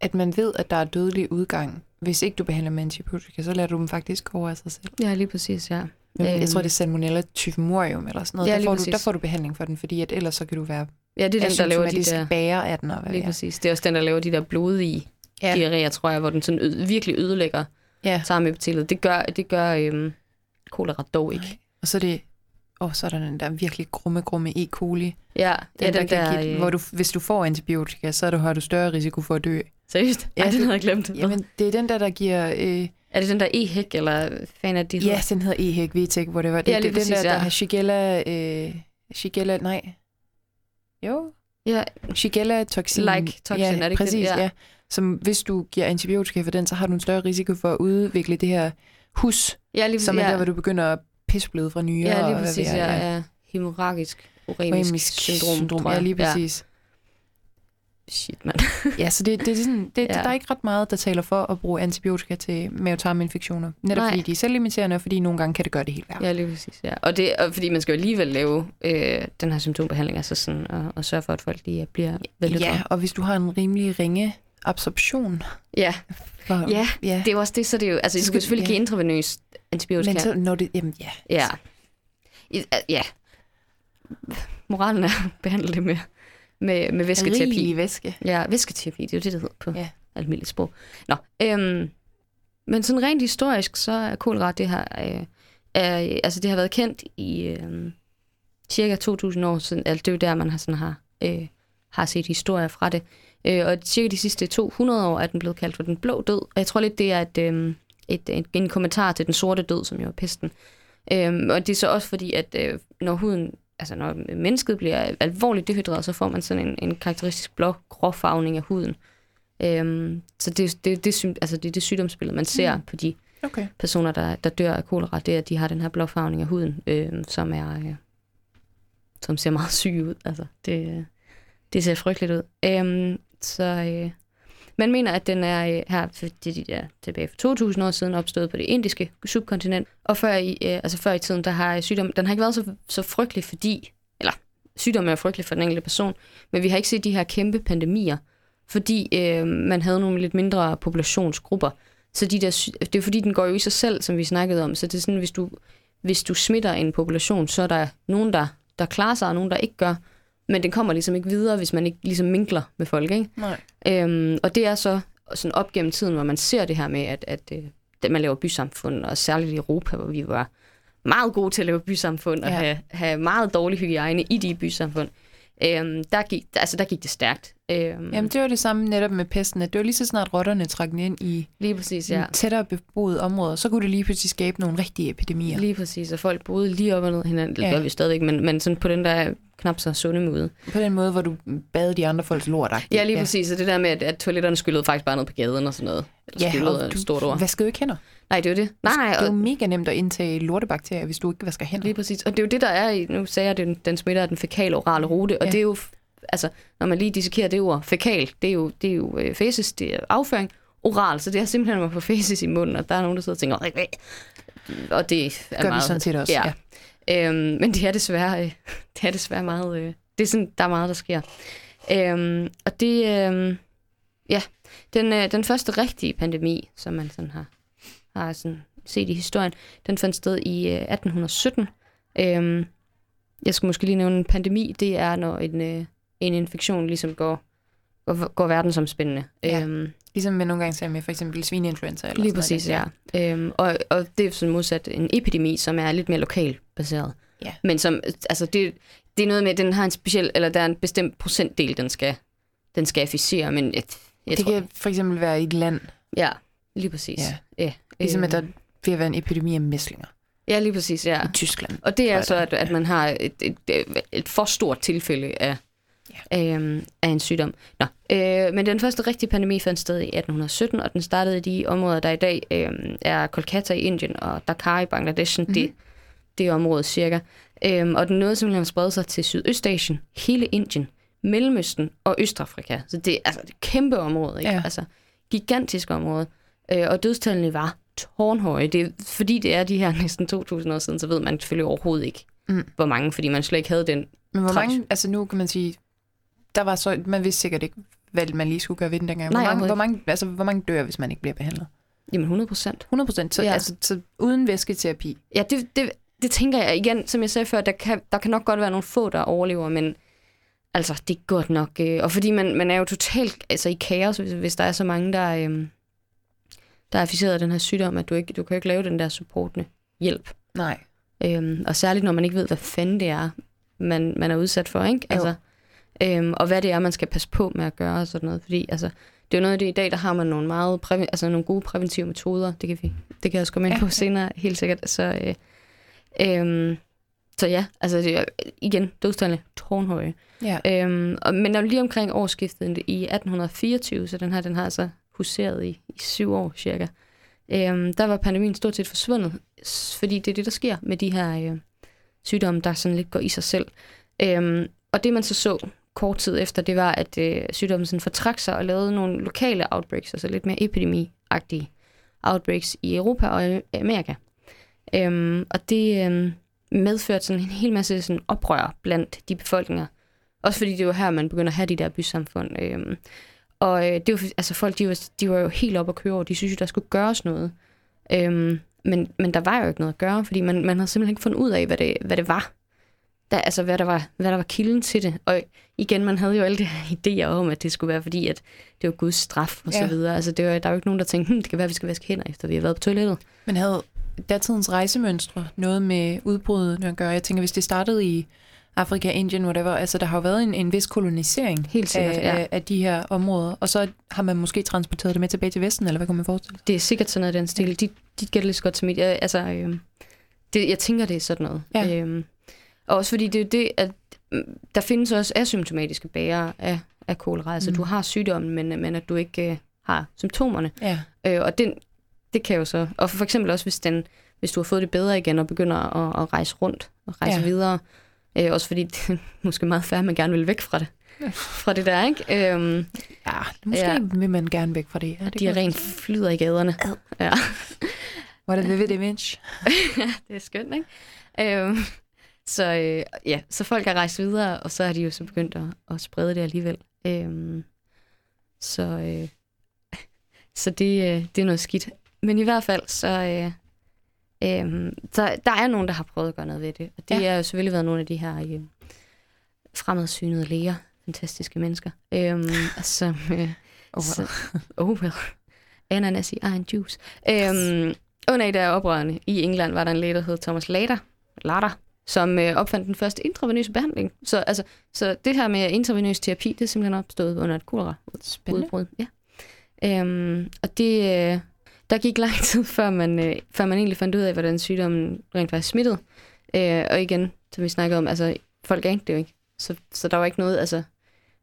at man ved, at der er dødelig udgang. Hvis ikke du behandler med antibiotika, så lader du dem faktisk gå af sig selv. Ja, lige præcis, ja. Men jeg tror, det er salmonella typhimurium eller sådan noget. Ja, der, får du, der får du behandling for den, fordi at ellers så kan du være Ja, det er den, der laver de der... bærer af den. Og hvad Lige præcis. Det er også den, der laver de der blodige Ja. diarréer, tror jeg, hvor den sådan ø- virkelig ødelægger Ja. tarmepitelet. Det gør, det gør øhm, kolera dog ikke. Nej. Og så er det... Og så er der den der virkelig grumme, grumme E. coli. Ja, Den, ja, der, den kan der... give, øh, hvor du, hvis du får antibiotika, så er du, har du større risiko for at dø. Seriøst? Ja, Ja, det det- havde jeg glemt. Jamen, det er den der, der giver... Øh, Er det den der e-hæk, eller fanden er det? ja, den hedder EHEC, VTEC, hvor det var. Det, Ja, det, er den præcis, der, der ja. har Shigella... Øh, Shigella, nej. Jo, Ja, Shigella-toxin. Like toxin, ja, er det ikke præcis, det? Ja. ja. Som hvis du giver antibiotika for den, så har du en større risiko for at udvikle det her hus, ja lige, som er ja, der, hvor du begynder at pissebløde fra nyere. ja, og lige præcis. ved jeg, Ja, ja. Hemorragisk uremisk, syndrom, syndrom. Ja, lige præcis. Ja. Shit, mand. Ja, så det, det er sådan, det, ja. Der er ikke ret meget, der taler for at bruge antibiotika til mavetarminfektioner. Netop Nej. fordi de er selvlimiterende, og fordi nogle gange kan det gøre det helt værre. Ja, lige præcis. Ja. Og, det, og fordi man skal jo alligevel lave øh, den her symptombehandling, altså sådan, og, og sørge for, at folk lige bliver væltet ja, og hvis du har en rimelig ringe absorption. Ja, For, Ja, ja. det er jo også det, så det er jo, altså, du Så skal skal- selvfølgelig ja. give intravenøs antibiotika. Men så når det, jamen ja. Ja. A- Ja. Moralen er behandle det med, med, med væsketerapi. Rigelig væske. Ja, væsketerapi, det er jo det, det hedder på Ja. almindeligt sprog. Nå, øhm, men sådan rent historisk, så er kolera, det har, øh, er, altså det har været kendt i øh, cirka 2000 år siden. Altså det er jo der, man har, sådan har, øh, har set historier fra det. Øh, og cirka de sidste 200 år er den blevet kaldt for den blå død. Og jeg tror lidt, det er et, øh, et, et, en kommentar til den sorte død, som jo er pesten. Øhm, og det er så også fordi, at øh, når huden, altså når mennesket bliver alvorligt dehydreret, så får man sådan en, en karakteristisk blå gråfarvning af huden. Øhm, så det, det, det, altså det er det sygdomsbillede, man ser Mm. mm. på de Okay. personer, der, der dør af kolera, det er, at de har den her blåfarvning af huden, øh, som er øh, som ser meget syg ud. Altså, det, øh, det ser frygteligt ud. Øhm, så øh, man mener, at den er øh, her fordi det, de der, tilbage for 2000 år siden opstået på det indiske subkontinent. Og før i, øh, altså før i tiden, der har øh, sygdommen, den har ikke været så, så frygtelig, fordi, eller sygdommen er frygtelig for den enkelte person, men vi har ikke set de her kæmpe pandemier, fordi øh, man havde nogle lidt mindre populationsgrupper. Så de der, det er fordi, den går jo i sig selv, som vi snakkede om. Så det er sådan, hvis du, hvis du smitter en population, så er der nogen, der, der klarer sig, og nogen, der ikke gør. Men den kommer ligesom ikke videre, hvis man ikke ligesom minkler med folk. Ikke? Nej. Øhm, og det er så sådan op gennem tiden, hvor man ser det her med, at, at, øh, at man laver bysamfund, og særligt i Europa, hvor vi var meget gode til at lave bysamfund, og Ja. have, have meget dårlig hygiejne i de bysamfund. Øhm, der, gik, altså, der gik det stærkt. Øhm, Jamen, det var det samme netop med pesten, at det var lige så snart rotterne trak den ind i lige præcis, ja. tættere beboede områder, så kunne det lige pludselig skabe nogle rigtige epidemier. Lige præcis, og folk boede lige op og ned hinanden. Det Ja. gør vi stadigvæk, men, men sådan på den der knap så sunde måde. På den måde, hvor du bad de andre folks lort. Ja, lige ja. præcis. Og det der med, at, at toiletterne skyllede faktisk bare ned på gaden og sådan noget. Eller Ja, skyllede og et du stort ord. vaskede jo ikke hænder. Nej, det er jo det. Nej, nej, Det er jo og, mega nemt at indtage lortebakterier, hvis du ikke vasker hænder. lige præcis. Og det er jo det, der er i, nu sagde jeg, at den, den smitter af den fækal-orale rute, og Ja. det er jo, altså, når man lige dissekerer det ord, fækal, det er jo, det er jo øh, det er afføring, oral, så det er simpelthen at man får faces i munden, og der er nogen, der sidder og tænker, og det er Gør meget, vi sådan set også. Ja. Øhm, men det er desværre, øh, det er desværre meget, øh, det er sådan, der er meget, der sker. Øhm, og det, øh, ja, den, øh, den første rigtige pandemi, som man sådan har, har sådan set i historien, den fandt sted i øh, 1817. Øhm, jeg skal måske lige nævne en pandemi, det er, når en, øh, en infektion ligesom går, går, går verdensomspændende. Ja. Øhm, Ligesom man nogle gange ser med for eksempel svineinfluenza. Eller Lige sådan noget præcis, der. ja. Øhm, og, og det er sådan modsat en epidemi, som er lidt mere lokalt baseret. Ja. Men som, altså det, det er noget med, at den har en speciel, eller der er en bestemt procentdel, den skal, den skal afficere, men jeg, jeg Det tror, kan for eksempel være i et land, ja, lige præcis. Ja. Ligesom at der vil være en epidemi af mæslinger Ja, lige præcis, ja. i Tyskland. Og det er jeg, så, der- at, at man har et, et, et, et for stort tilfælde af, ja. øhm, af en sygdom. Nå, øh, men den første rigtige pandemi fandt sted i 1817, og den startede i de områder, der i dag øh, er Kolkata i Indien og Dhaka i Bangladesh, mm-hmm. det, det område cirka. Øhm, og den nåede simpelthen at sprede sig til Sydøstasien, hele Indien, Mellemøsten og Østafrika. Så det er altså et kæmpe område, ikke? Ja. Altså gigantisk område. Øh, og dødstallene var tårnhøje. Det er, fordi det er de her næsten 2.000 år siden, så ved man selvfølgelig overhovedet ikke, Mm. hvor mange, fordi man slet ikke havde den. Men hvor mange, altså nu kan man sige, der var så, man vidste sikkert ikke, hvad man lige skulle gøre ved den dengang. Nej, hvor, mange, hvor, mange, altså, hvor mange dør, hvis man ikke bliver behandlet? Jamen 100 procent. 100 procent. Så, ja. altså, så uden væsketerapi. Ja, det, det, det tænker jeg igen, som jeg sagde før, der kan, der kan nok godt være nogle få, der overlever, men Altså, det er godt nok. Øh, og fordi man, man er jo totalt altså, i kaos, hvis, hvis der er så mange, der, øh, der er afficeret af den her sygdom, at du, ikke, du kan ikke lave den der supportende hjælp. Nej. Øhm, og særligt, når man ikke ved, hvad fanden det er, man, man er udsat for, ikke? Altså, øhm, og hvad det er, man skal passe på med at gøre og sådan noget. Fordi altså, det er jo noget af det, i dag der har man nogle, meget præven, altså, nogle gode præventive metoder. Det kan, vi, det kan jeg også komme ind på ja. senere, helt sikkert. Så, øh, øhm, så ja, altså det er, igen, dødstallene tårnhøje. Ja. Øhm, og, men når lige omkring årsskiftet i 1824, så den her, den har altså huseret i, i syv år cirka, øhm, der var pandemien stort set forsvundet, fordi det er det, der sker med de her øh, sygdomme, der sådan lidt går i sig selv. Øhm, og det man så så kort tid efter, det var, at øh, sygdommen sådan fortrak sig og lavede nogle lokale outbreaks, altså lidt mere epidemi-agtige outbreaks i Europa og Amerika. Øhm, og det øhm, medførte sådan en hel masse sådan oprør blandt de befolkninger. Også fordi det var her, man begynder at have de der bysamfund. Øhm, og øh, det var, altså folk, de var, de var jo helt op at køre over. De synes jo, der skulle gøres noget. Øhm, men, men der var jo ikke noget at gøre, fordi man, man havde simpelthen ikke fundet ud af, hvad det, hvad det var. Der, altså, hvad der, var, hvad der var kilden til det. Og igen, man havde jo alle de her idéer om, at det skulle være fordi, at det var Guds straf og så Ja. videre. Altså, det var, der var jo ikke nogen, der tænkte, hm, det kan være, at vi skal vaske hænder, efter vi har været på toilettet. Men havde datidens rejsemønstre noget med udbruddet at gøre? Jeg tænker, hvis det startede i Afrika, Indien, whatever, altså der har jo været en, en vis kolonisering Helt sikkert, af, ja. af, de her områder, og så har man måske transporteret det med tilbage til Vesten, eller hvad kan man forestille sig? Det er sikkert sådan noget den stil. De, de gætter lige så godt som mit. Jeg, altså, øhm, det, jeg tænker, det er sådan noget. Ja. Øhm, og også fordi det er det, at mm, der findes også asymptomatiske bærere af, af kolera. Altså, Mm. du har sygdommen, men, men at du ikke øh, har symptomerne. Ja. Øh, og den, det kan jo så... Og for eksempel også, hvis, den, hvis du har fået det bedre igen og begynder at, at rejse rundt og rejse Ja. ja. videre. Øh, også fordi det er måske meget færre, man gerne vil væk fra det. Ja. Fra det der, ikke? Øhm, Ja, måske Ja. ja. vil man gerne væk fra det. Ja, det de er rent flyder i gaderne. Ja. What a vivid image. det er skønt, ikke? Øhm, så øh, ja, så folk har rejst videre, og så har de jo så begyndt at, at sprede det alligevel. Øhm, så øh, så det, øh, det er noget skidt. Men i hvert fald, så, øh, øh, så der er nogen, der har prøvet at gøre noget ved det. Og det Ja. har jo selvfølgelig været nogle af de her øh, fremadsynede læger, fantastiske mennesker, øhm, som... Øh, Oh, så, oh well. Ananas i egen juice. Øhm, under et af oprørene i England var der en læge, der hed Thomas Lader, Lader som øh, opfandt den første intravenøse behandling. Så, altså, så det her med intravenøs terapi, det er simpelthen opstået under et kolera Spændende. udbrud. Ja. Øhm, og det, øh, der gik lang tid, før man, øh, før man egentlig fandt ud af, hvordan sygdommen rent faktisk smittede. Øh, og igen, som vi snakkede om, altså folk anede det jo ikke. Så, så der var ikke noget, altså, der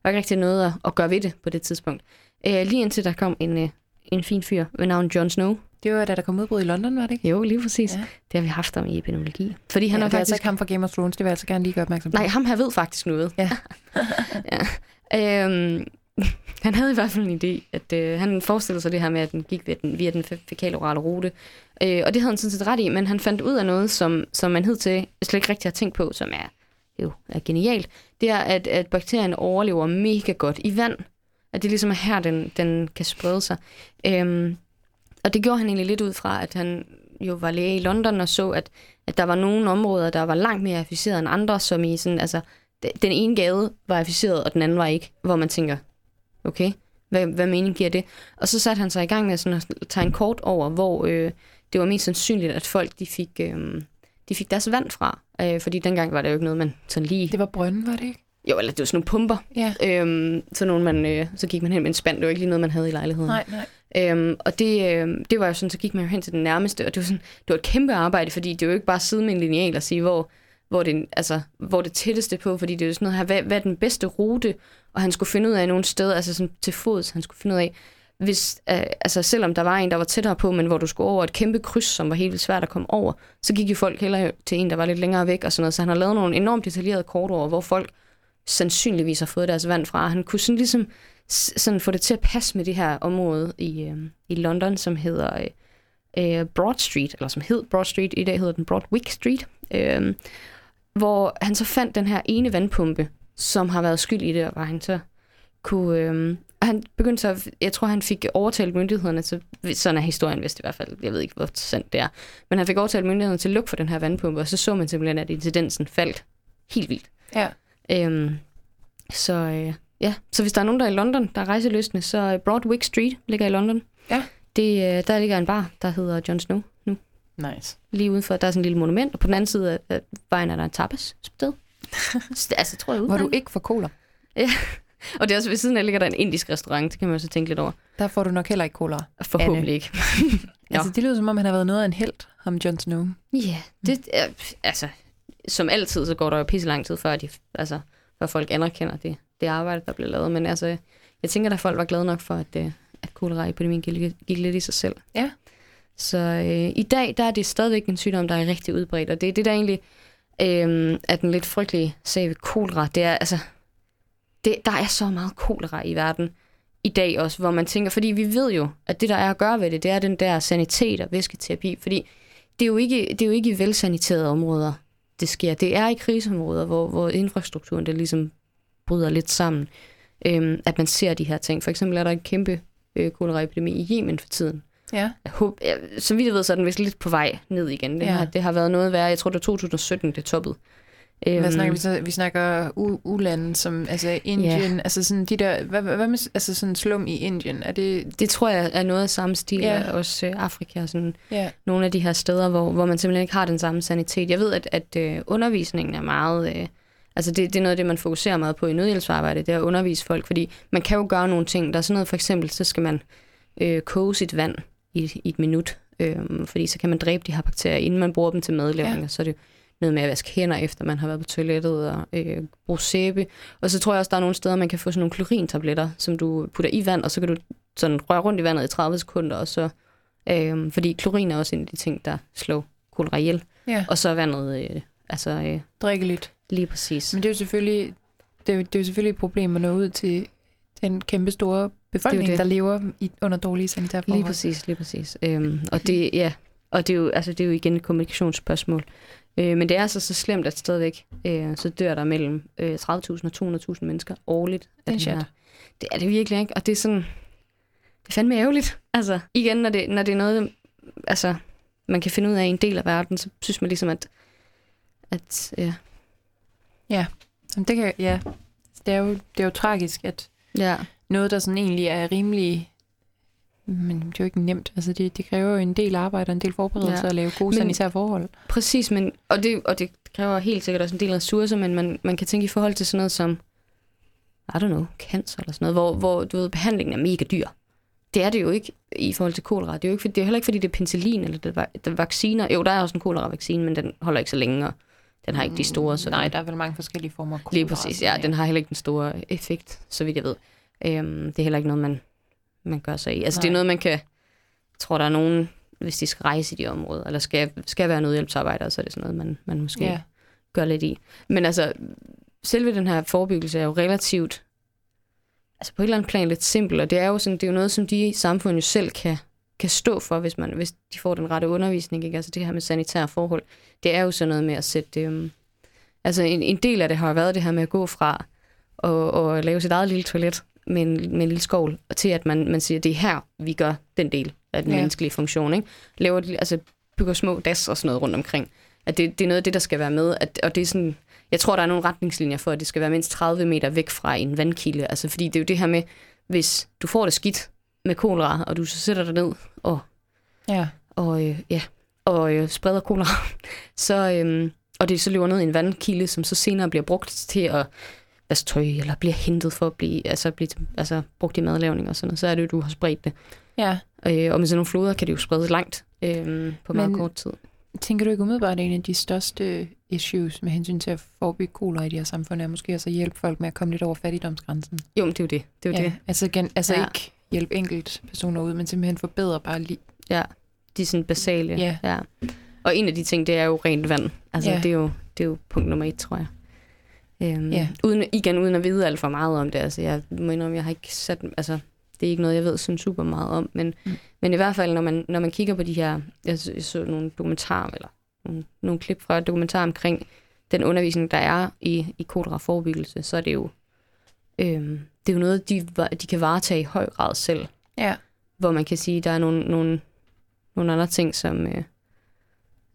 var ikke rigtig noget at, at gøre ved det på det tidspunkt. Øh, lige indtil der kom en, øh, en fin fyr ved navn Jon Snow. Det var da der kom udbrud i London, var det ikke? Jo, lige præcis. Ja. Det har vi haft om i epidemiologi. Fordi han ja, er altså faktisk... ikke ham fra Game of Thrones, det vil jeg altså gerne lige gøre opmærksom på. Nej, ham her ved faktisk noget. Ja. ja. Øhm, han havde i hvert fald en idé, at øh, han forestillede sig det her med, at den gik via den, via den fe- fækalorale rute. Øh, og det havde han sådan set ret i, men han fandt ud af noget, som, som man hed til slet ikke rigtig har tænkt på, som er jo er genialt. Det er, at, at bakterien overlever mega godt i vand. At det ligesom er her, den, den kan sprede sig. Øhm, og det gjorde han egentlig lidt ud fra, at han jo var læge i London og så, at, at der var nogle områder, der var langt mere afficeret end andre, som i sådan, altså, den ene gade var afficeret, og den anden var ikke, hvor man tænker, okay, hvad, hvad mening giver det? Og så satte han sig i gang med sådan at tage en kort over, hvor øh, det var mest sandsynligt, at folk de fik, øh, de fik deres vand fra. Øh, fordi dengang var det jo ikke noget, man sådan lige... Det var brønden, var det ikke? Jo, eller det var sådan nogle pumper. Ja. Øhm, så, nogle man, øh, så gik man hen med en spand. Det var ikke lige noget, man havde i lejligheden. Nej, nej. Øhm, og det, øh, det var jo sådan, så gik man jo hen til den nærmeste, og det var, sådan, det var et kæmpe arbejde, fordi det var jo ikke bare at sidde med en lineal og sige, hvor, hvor, det, altså, hvor det tætteste på, fordi det er jo sådan noget her, hvad, hvad er den bedste rute, og han skulle finde ud af nogle steder, altså sådan til fods, han skulle finde ud af, hvis, øh, altså selvom der var en, der var tættere på, men hvor du skulle over et kæmpe kryds, som var helt vildt svært at komme over, så gik jo folk heller til en, der var lidt længere væk og sådan noget, så han har lavet nogle enormt detaljerede kort over, hvor folk sandsynligvis har fået deres vand fra. Han kunne sådan ligesom sådan få det til at passe med det her område i, øh, i London, som hedder øh, øh Broad Street, eller som hed Broad Street, i dag hedder den Broadwick Street, øh, hvor han så fandt den her ene vandpumpe, som har været skyld i det, og hvor han så kunne... Øh, han begyndte så, jeg tror, han fik overtalt myndighederne, til, sådan er historien vist i hvert fald, jeg ved ikke, hvor sandt det er, men han fik overtalt myndighederne til at lukke for den her vandpumpe, og så så man simpelthen, at incidensen faldt helt vildt. Ja. Øhm, Så øh, ja, så hvis der er nogen, der er i London, der er rejseløsende, så øh, Broadwick Street ligger i London. Ja. Det, øh, der ligger en bar, der hedder Jon Snow. Nice. Lige udenfor, der er sådan en lille monument, og på den anden side af, vejen er der en tapas sted. Altså, tror jeg, Hvor du ikke får cola. Og det er også ved siden af, ligger der en indisk restaurant, det kan man også tænke lidt over. Der får du nok heller ikke cola. Forhåbentlig ikke. Ja. Altså, det lyder som om, han har været noget af en held, ham Jon Snow. Ja, det er, altså, som altid, så går der jo pisse lang tid, før, de, altså, før folk anerkender det, det arbejde, der bliver lavet. Men altså, jeg tænker, at folk var glade nok for, at, øh, at koleraepidemien gik, gik lidt i sig selv. Ja. Så øh, i dag, der er det stadigvæk en sygdom, der er rigtig udbredt, og det er det, der egentlig øh, er den lidt frygtelige sag ved kolera. Det er, altså, det, der er så meget kolera i verden i dag også, hvor man tænker, fordi vi ved jo, at det, der er at gøre ved det, det er den der sanitet og væsketerapi, fordi det er jo ikke, det er jo ikke i velsaniterede områder, det sker. Det er i kriseområder, hvor, hvor infrastrukturen det ligesom bryder lidt sammen, øhm, at man ser de her ting. For eksempel er der en kæmpe øh, koleraepidemi i Yemen for tiden. Ja. Jeg håber, jeg, som vidt jeg ved, så er den vist lidt på vej ned igen. Det, Ja. har, det har været noget værre. Jeg tror, det var 2017, det toppede. Hvad Øhm, snakker vi så? Vi snakker u- ulande som altså Indien, altså sådan de der, hvad, hvad med altså sådan slum i Indien? Er det, Det tror jeg er noget af samme stil, ja. også øh, Afrika og sådan ja, nogle af de her steder, hvor, hvor man simpelthen ikke har den samme sanitet. Jeg ved, at, at øh, undervisningen er meget... Øh, altså det, det er noget af det, man fokuserer meget på i nødhjælpsarbejde, det er at undervise folk, fordi man kan jo gøre nogle ting. Der er sådan noget, for eksempel, så skal man øh, koge sit vand i, i et minut, øh, fordi så kan man dræbe de her bakterier, inden man bruger dem til madlavning, Ja. så er det noget med at vaske hænder, efter man har været på toilettet og øh, bruge sæbe. Og så tror jeg også, der er nogle steder, man kan få sådan nogle klorintabletter, som du putter i vand, og så kan du sådan røre rundt i vandet i 30 sekunder, og så Øhm, fordi klorin er også en af de ting, der slår kolera ihjel. ja, Og så er vandet øh, altså, øh, drikkeligt. lige præcis. Men det er jo selvfølgelig, det er, jo- det er jo selvfølgelig et problem at nå ud til den kæmpe store befolkning, det. der lever i, under dårlige sanitære forhold. Lige præcis, lige præcis. Øhm, og det, ja, og det er jo, altså, det er jo igen et kommunikationsspørgsmål. Øh, men det er så, så slemt, at stadigvæk øh, så dør der mellem øh, 30.000 og 200.000 mennesker årligt. af Den her- Det er det virkelig ikke, og det er sådan, det er fandme ærgerligt. Altså, igen, når det, når det er noget, altså, man kan finde ud af i en del af verden, så synes man ligesom, at, at ja, Jamen, det kan, ja, det er, jo, det er jo tragisk, at ja, noget, der sådan egentlig er rimelig... Men det er jo ikke nemt. Altså, det, det kræver jo en del arbejde og en del forberedelse Ja. at lave gode Men- sanitære forhold. Præcis, men, og, det, og det kræver helt sikkert også en del ressourcer, men man, man kan tænke i forhold til sådan noget som, I don't know, cancer eller sådan noget, hvor, hvor du ved, behandlingen er mega dyr. Det er det jo ikke i forhold til kolera. Det er jo ikke, det er heller ikke, fordi det er penicillin eller det er, det er vacciner. Jo, der er også en kolera-vaccine, men den holder ikke så længe, og den har ikke de store. Så Nej, der er vel mange forskellige former af Lige kolera, præcis, så ja. Den har heller ikke den store effekt, så vidt jeg ved. Øhm, det er heller ikke noget, man, man gør sig i. Altså, det er Nej. noget, man kan... Jeg tror, der er nogen, hvis de skal rejse i de områder, eller skal, skal være nødhjælpsarbejdere, så er det sådan noget, man, man måske Ja. gør lidt i. Men altså, selve den her forebyggelse er jo relativt, altså på et eller andet plan lidt simpel, og det er jo, sådan, det er jo noget, som de i samfundet jo selv kan, kan stå for, hvis, man, hvis de får den rette undervisning. Ikke? Altså det her med sanitære forhold, det er jo sådan noget med at sætte... Øhm, altså en, en del af det har været det her med at gå fra og, og lave sit eget lille toilet med en, med en lille skål, og til at man, man siger, det er her, vi gør den del af den Ja. menneskelige funktion. Ikke? Laver, altså bygger små das og sådan noget rundt omkring. At det, det er noget af det, der skal være med. At, og det er sådan, jeg tror, der er nogle retningslinjer for, at det skal være mindst 30 meter væk fra en vandkilde. Altså, fordi det er jo det her med, hvis du får det skidt med kolera, og du så sætter dig ned og, Ja. og, øh, ja, og øh, spreder kolera, så, øh, og det så løber ned i en vandkilde, som så senere bliver brugt til at vaske tøj, eller bliver hentet for at blive, altså, blive altså, brugt i madlavning og sådan noget, så er det jo, du har spredt det. ja. Øh, og med sådan nogle floder kan det jo spredes langt øh, på meget Men- kort tid. Tænker du ikke umiddelbart, at en af de største issues med hensyn til at forebygge kolera i de her samfund, er måske også at hjælpe folk med at komme lidt over fattigdomsgrænsen? Jo, det er jo det. Det er jo ja. det. Altså, igen, altså ja. Ikke hjælpe enkelt personer ud, men simpelthen forbedre bare lige. Ja, de sådan basale. Ja. ja. Og en af de ting, det er jo rent vand. Altså, Ja. det, er jo, det er jo punkt nummer et, tror jeg. Øhm, Ja. uden, igen, uden at vide alt for meget om det. Altså, jeg må indrømme, jeg har ikke sat... Altså, det er ikke noget, jeg ved sådan super meget om. Men, Mm. men i hvert fald, når man, når man kigger på de her... Jeg så, jeg så nogle dokumentarer, eller nogle, nogle klip fra dokumentarer omkring den undervisning, der er i, i kolera-forebyggelse, så er det jo... Øhm, det er jo noget, de, de kan varetage i høj grad selv Ja. hvor man kan sige, der er nogle, nogle, nogle andre ting, som... Øh,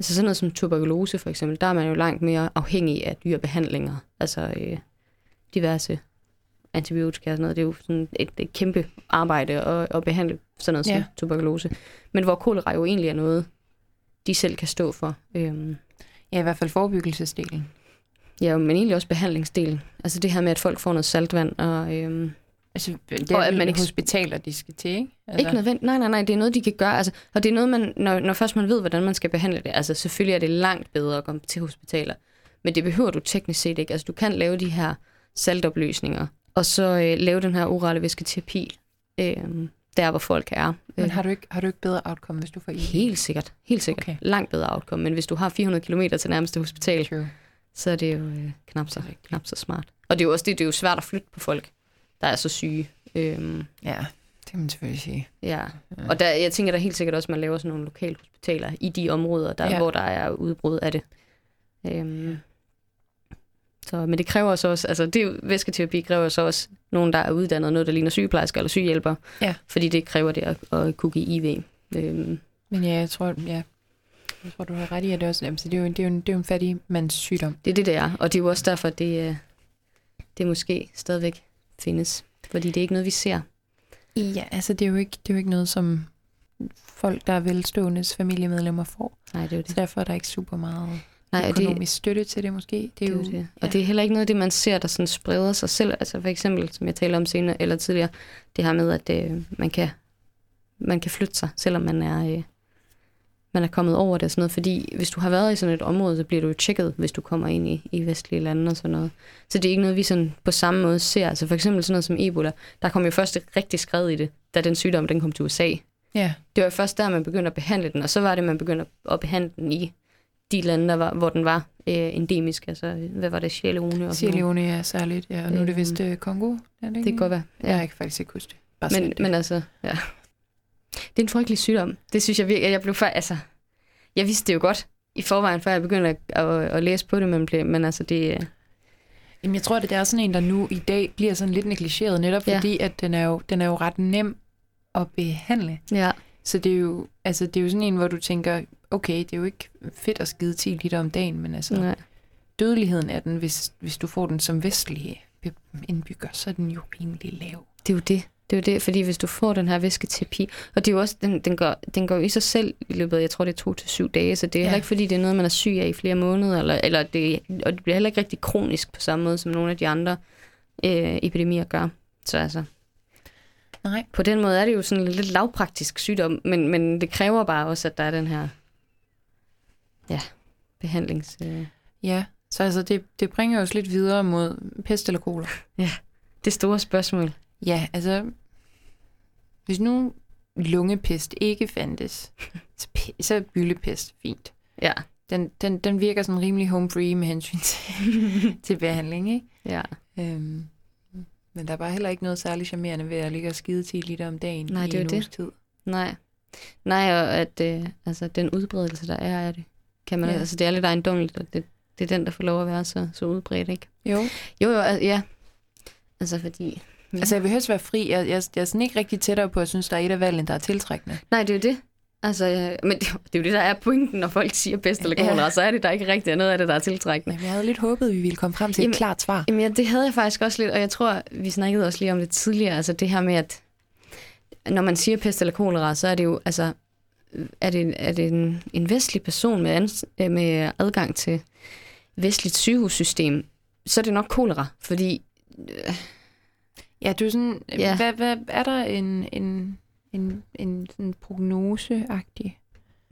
altså sådan noget som tuberkulose for eksempel, der er man jo langt mere afhængig af dyre behandlinger. Altså øh, diverse antibiotika og sådan noget. Det er jo sådan et, et kæmpe arbejde at, at behandle sådan noget som Ja. tuberkulose. Men hvor kolera jo egentlig er noget, de selv kan stå for. Øhm, Ja, i hvert fald forebyggelsesdelen. ja, men egentlig også behandlingsdelen. Altså det her med, at folk får noget saltvand og... Øhm, Altså, det Og er at vel man ikke- hospitaler, de skal til, ikke? Altså, Ikke nødvendigt. Nej, nej, nej. Det er noget, de kan gøre. Altså, og det er noget, man, når, når først man ved, hvordan man skal behandle det. Altså, selvfølgelig er det langt bedre at komme til hospitaler. Men det behøver du teknisk set ikke. Altså, du kan lave de her saltopløsninger, og så øh, lave den her orale væsketerapi, øh, der hvor folk er. Men Øh, har du, ikke, har du ikke bedre outcome, hvis du får IV? helt sikkert. Helt sikkert. Okay. Langt bedre outcome. Men hvis du har 400 km til nærmeste hospital, True. så er det jo øh, knap, så, knap så smart. Og det er jo også det, det er jo svært at flytte på folk, der er så syge. Øhm, Ja, det kan man selvfølgelig sige. Ja, og der, jeg tænker da helt sikkert også, at man laver sådan nogle lokale hospitaler i de områder, der, Ja. hvor der er udbrud af det. Øhm, så, men det kræver så også, altså det er væsketerapi kræver så også nogen, der er uddannet, noget der ligner sygeplejersker eller sygehjælper, Ja. fordi det kræver det at, at kunne give IV. Øhm, Men ja, jeg tror, ja, jeg tror, du har ret i, at det, også, jamen, så det, er jo, det, er jo en, det er jo en fattig mands sygdom. det er det, det er, og det er jo også derfor, det, øh, det måske stadigvæk findes, fordi det er ikke noget, vi ser. Ja, altså det er jo ikke, det er jo ikke noget, som folk, der er velståendes familiemedlemmer får. Nej, det er jo Så det. derfor er der ikke super meget Nej, og det, økonomisk støtte til det måske. Det Det er er jo, det. ja. Og det er heller ikke noget af det, man ser, der sådan spreder sig selv. Altså for eksempel, som jeg talte om senere, eller tidligere, det her med, at øh, man, kan, man kan flytte sig, selvom man er, øh, man er kommet over det og sådan noget. Fordi hvis du har været i sådan et område, så bliver du jo tjekket, hvis du kommer ind i, i vestlige lande og sådan noget. Så det er ikke noget, vi sådan på samme måde ser. Altså for eksempel sådan noget som Ebola, der kom jo først rigtig skred i det, da den sygdom den kom til USA. ja, Det var først der, man begyndte at behandle den, og så var det, man begyndte at behandle den i de lande, der var, hvor den var øh, endemisk. Altså, hvad var det? Sierra Leone? Sierra. Leone er særligt, ja, og nu er det Øhm, vist øh, Kongo. Er det, ikke? Det kan godt være. Ja. Jeg kan faktisk ikke huske det. Bare men, men altså, ja. Det er en frygtelig sygdom. Det synes jeg virkelig, jeg blev før, altså, jeg vidste det jo godt i forvejen, før jeg begyndte at, at, at læse på det, men, blev, men altså, det, øh, Jamen, jeg tror, at det er sådan en, der nu i dag bliver sådan lidt negligeret, netop Ja. fordi, at den er, jo, den er jo ret nem at behandle. ja, Så det er jo, altså, det er jo sådan en, hvor du tænker, okay, det er jo ikke fedt at skide 10 liter om dagen, men altså, nej. dødeligheden af den, hvis, hvis du får den som vestlige indbygger, så er den jo rimelig lav. Det er jo det. Det er jo det, fordi hvis du får den her væsketerapi, og det er jo også, den, den, går, den går jo i sig selv i løbet af, jeg tror det er to til syv dage, så det er Ja. ja. heller ikke fordi, det er noget, man er syg af i flere måneder, eller, eller det, og det bliver heller ikke rigtig kronisk på samme måde, som nogle af de andre øh, epidemier gør. Så altså, Nej. på den måde er det jo sådan en lidt lavpraktisk sygdom, men, men det kræver bare også, at der er den her ja, behandlings... Øh, Ja, så altså, det, det bringer os lidt videre mod pest eller kolera. det store spørgsmål. Ja, altså, hvis nu lungepest ikke fandtes, så, er byllepest fint. Ja, Den, den, den virker sådan rimelig home free med hensyn til, til behandling, ikke? ja. Øhm, men der er bare heller ikke noget særligt charmerende ved at ligge og skide 10 liter om dagen Nej, i det en det. tid. Nej. Nej, og at øh, altså, den udbredelse, der er af det, kan man, Ja. altså, det er lidt ejendommeligt, og det, det er den, der får lov at være så, så udbredt, ikke? Jo. Jo, jo, al- ja. Altså, fordi... Ja. Altså, jeg vil helst være fri. Jeg, jeg, jeg er sådan ikke rigtig tættere på, at jeg synes, der er et af valgene, der er tiltrækkende. Nej, det er jo det. Altså, øh, men det, det er jo det, der er pointen, når folk siger bedst eller Ja. kolera, så er det der ikke rigtig er noget af det, der er tiltrækkende. Men jeg havde lidt håbet, at vi ville komme frem til Jamen- et klart svar. Jamen, ja, det havde jeg faktisk også lidt, og jeg tror, vi snakkede også lige om det tidligere, altså det her med, at når man siger pest eller kolera, så er det jo, altså, er det, er det en, en vestlig person med, ans, øh, med adgang til vestligt sygehussystem, så er det nok kolera, fordi Ja, du er sådan, ja. Hvad, hvad, er der en, en, en, en sådan prognoseagtig?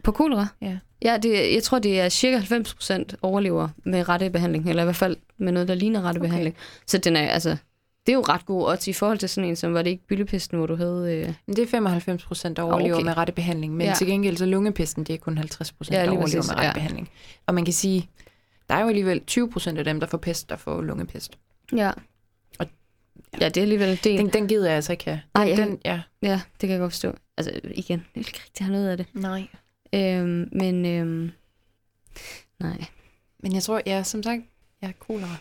på kolera, Ja. ja det, jeg tror, det er cirka 90% overlever med rette behandling, eller i hvert fald med noget, der ligner rette Okay. behandling. Så den er, altså, det er jo ret god odds i forhold til sådan en, som var det ikke byllepesten, hvor du havde... Øh, Men det er 95 procent, der overlever okay. Med rette behandling. Men ja. Til gengæld så lungepesten, det er kun 50 procent, Ja, der overlever præcis, med rette ja. behandling. Og man kan sige, der er jo alligevel 20 procent af dem, der får pest, der får lungepest. ja. Og- ja, det er alligevel en del. Den, den gider jeg altså ikke have. Ej, jeg- den, ja. Ja, det kan jeg godt forstå. Altså igen, jeg vil ikke rigtig have noget af det. Nej. Øhm, men øhm, nej. Men jeg tror, ja, som sagt, ja, kolera.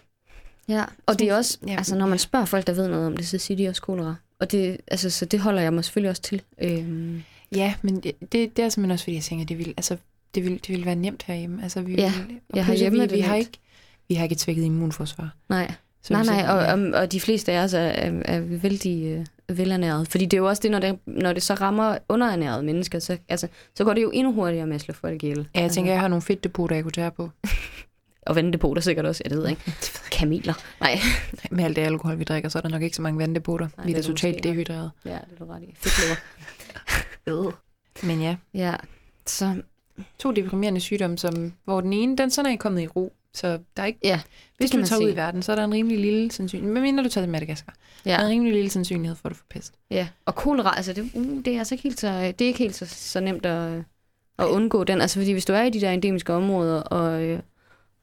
Ja, og det er også, Ja. altså når man spørger folk, der ved noget om det, så siger de også kolera. Og det, altså, så det holder jeg mig selvfølgelig også til. Øhm, Ja, men det, det, det er simpelthen også, fordi jeg tænker, det vil, altså, det vil, det vil være nemt herhjemme. Altså, vi Ja, vil, pludselig, herhjemme er vi, vi har ikke, vi har ikke et svækket immunforsvar. nej, Så nej, nej, og, og, og de fleste af os er, er, er vældig øh, velernæret. Fordi det er jo også det, når det, når det så rammer underernærede mennesker, så, altså, så går det jo endnu hurtigere med at slå folk ihjel. Ja, jeg tænker, jeg har nogle fedtdepoter, jeg kunne tage på. Og vandedepoter sikkert også, jeg det ved jeg ikke. Kameler. Nej. Med alt det alkohol, vi drikker, så er der nok ikke så mange vanddepoter. Nej, Vi er er totalt dehydreret. Ja, det er du ret i. Fedtlever. Men ja, ja, så to deprimerende sygdomme, som, hvor den ene, den sådan er kommet i ro. Så der er ikke, ja, hvis du man tager ud sige. i verden, så er der en rimelig lille sandsynlighed. Men mindre du tager til Madagaskar. Der er en ja, rimelig lille sandsynlighed for, at du får pest. ja. Og kolera, altså det, uh, det er altså ikke helt så, det er ikke helt så, så nemt at, at undgå den. Altså fordi hvis du er i de der endemiske områder, og, øh,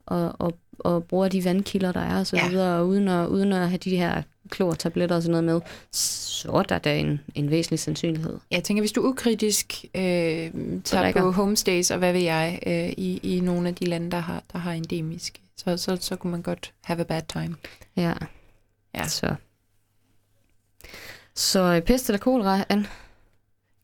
og, og, og bruger de vandkilder, der er og så Ja. videre, og uden at, uden at have de her klortabletter og sådan noget med, så er der da en, en væsentlig sandsynlighed. Jeg tænker, hvis du ukritisk øh, tager drikker. på homestays, og hvad ved jeg, øh, i, i nogle af de lande, der har, der har endemisk, så, så, så kunne man godt have a bad time. Ja. Ja. Så, så øh, pest eller kolera, Anne?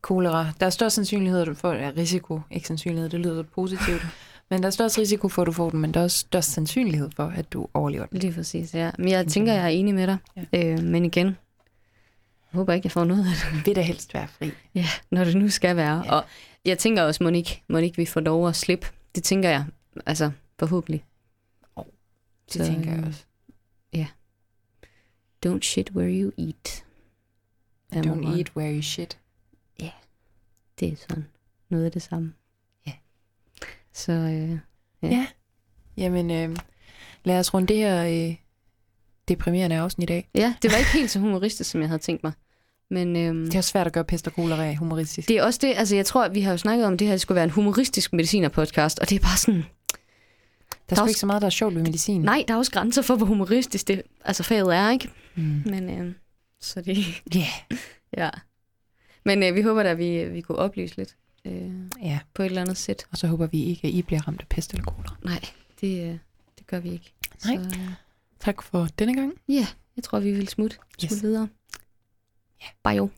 Kolera. Der er størst sandsynlighed for, ja, risiko, ikke sandsynlighed, det lyder positivt, men der er størst risiko for, at du får den, men der er også størst sandsynlighed for, at du overlever den. Lige præcis, ja. Men jeg tænker, jeg er enig med dig. Ja. Øh, men igen, jeg håber ikke, jeg får noget af det. Vil da helst være fri. Ja, når det nu skal være. Ja. Ja. Og jeg tænker også, Monique, Monique, vi får lov at slippe. Det tænker jeg, altså forhåbentlig. Det Så, tænker jeg øh, også. Don't shit where you eat. Don't eat where you shit. Det er sådan noget af det samme. Så øh, Ja. Ja. Jamen, øh, lad os runde det her øh, deprimerende afsnit i dag. ja, det var ikke helt så humoristisk, som jeg havde tænkt mig. Men øhm, Det er også svært at gøre pest og kolera humoristisk. det er også det, altså jeg tror, at vi har jo snakket om, at det her skulle være en humoristisk mediciner-podcast, og det er bare sådan, Der er sgu ikke så meget, der er sjovt ved medicin. nej, der er også grænser for, hvor humoristisk det, altså faget er, ikke? Mm. Men øh, så det, Ja. ja. Men øh, vi håber da, at vi, vi kunne oplyse lidt øh, ja. på et eller andet sæt. Og så håber vi ikke, at I bliver ramt af pest eller kolera. Nej, det, øh, det gør vi ikke. Nej. Så, øh, Tak for denne gang. ja, jeg tror, vi vil smutte, Yes. smutte videre. Ja. Bye jo.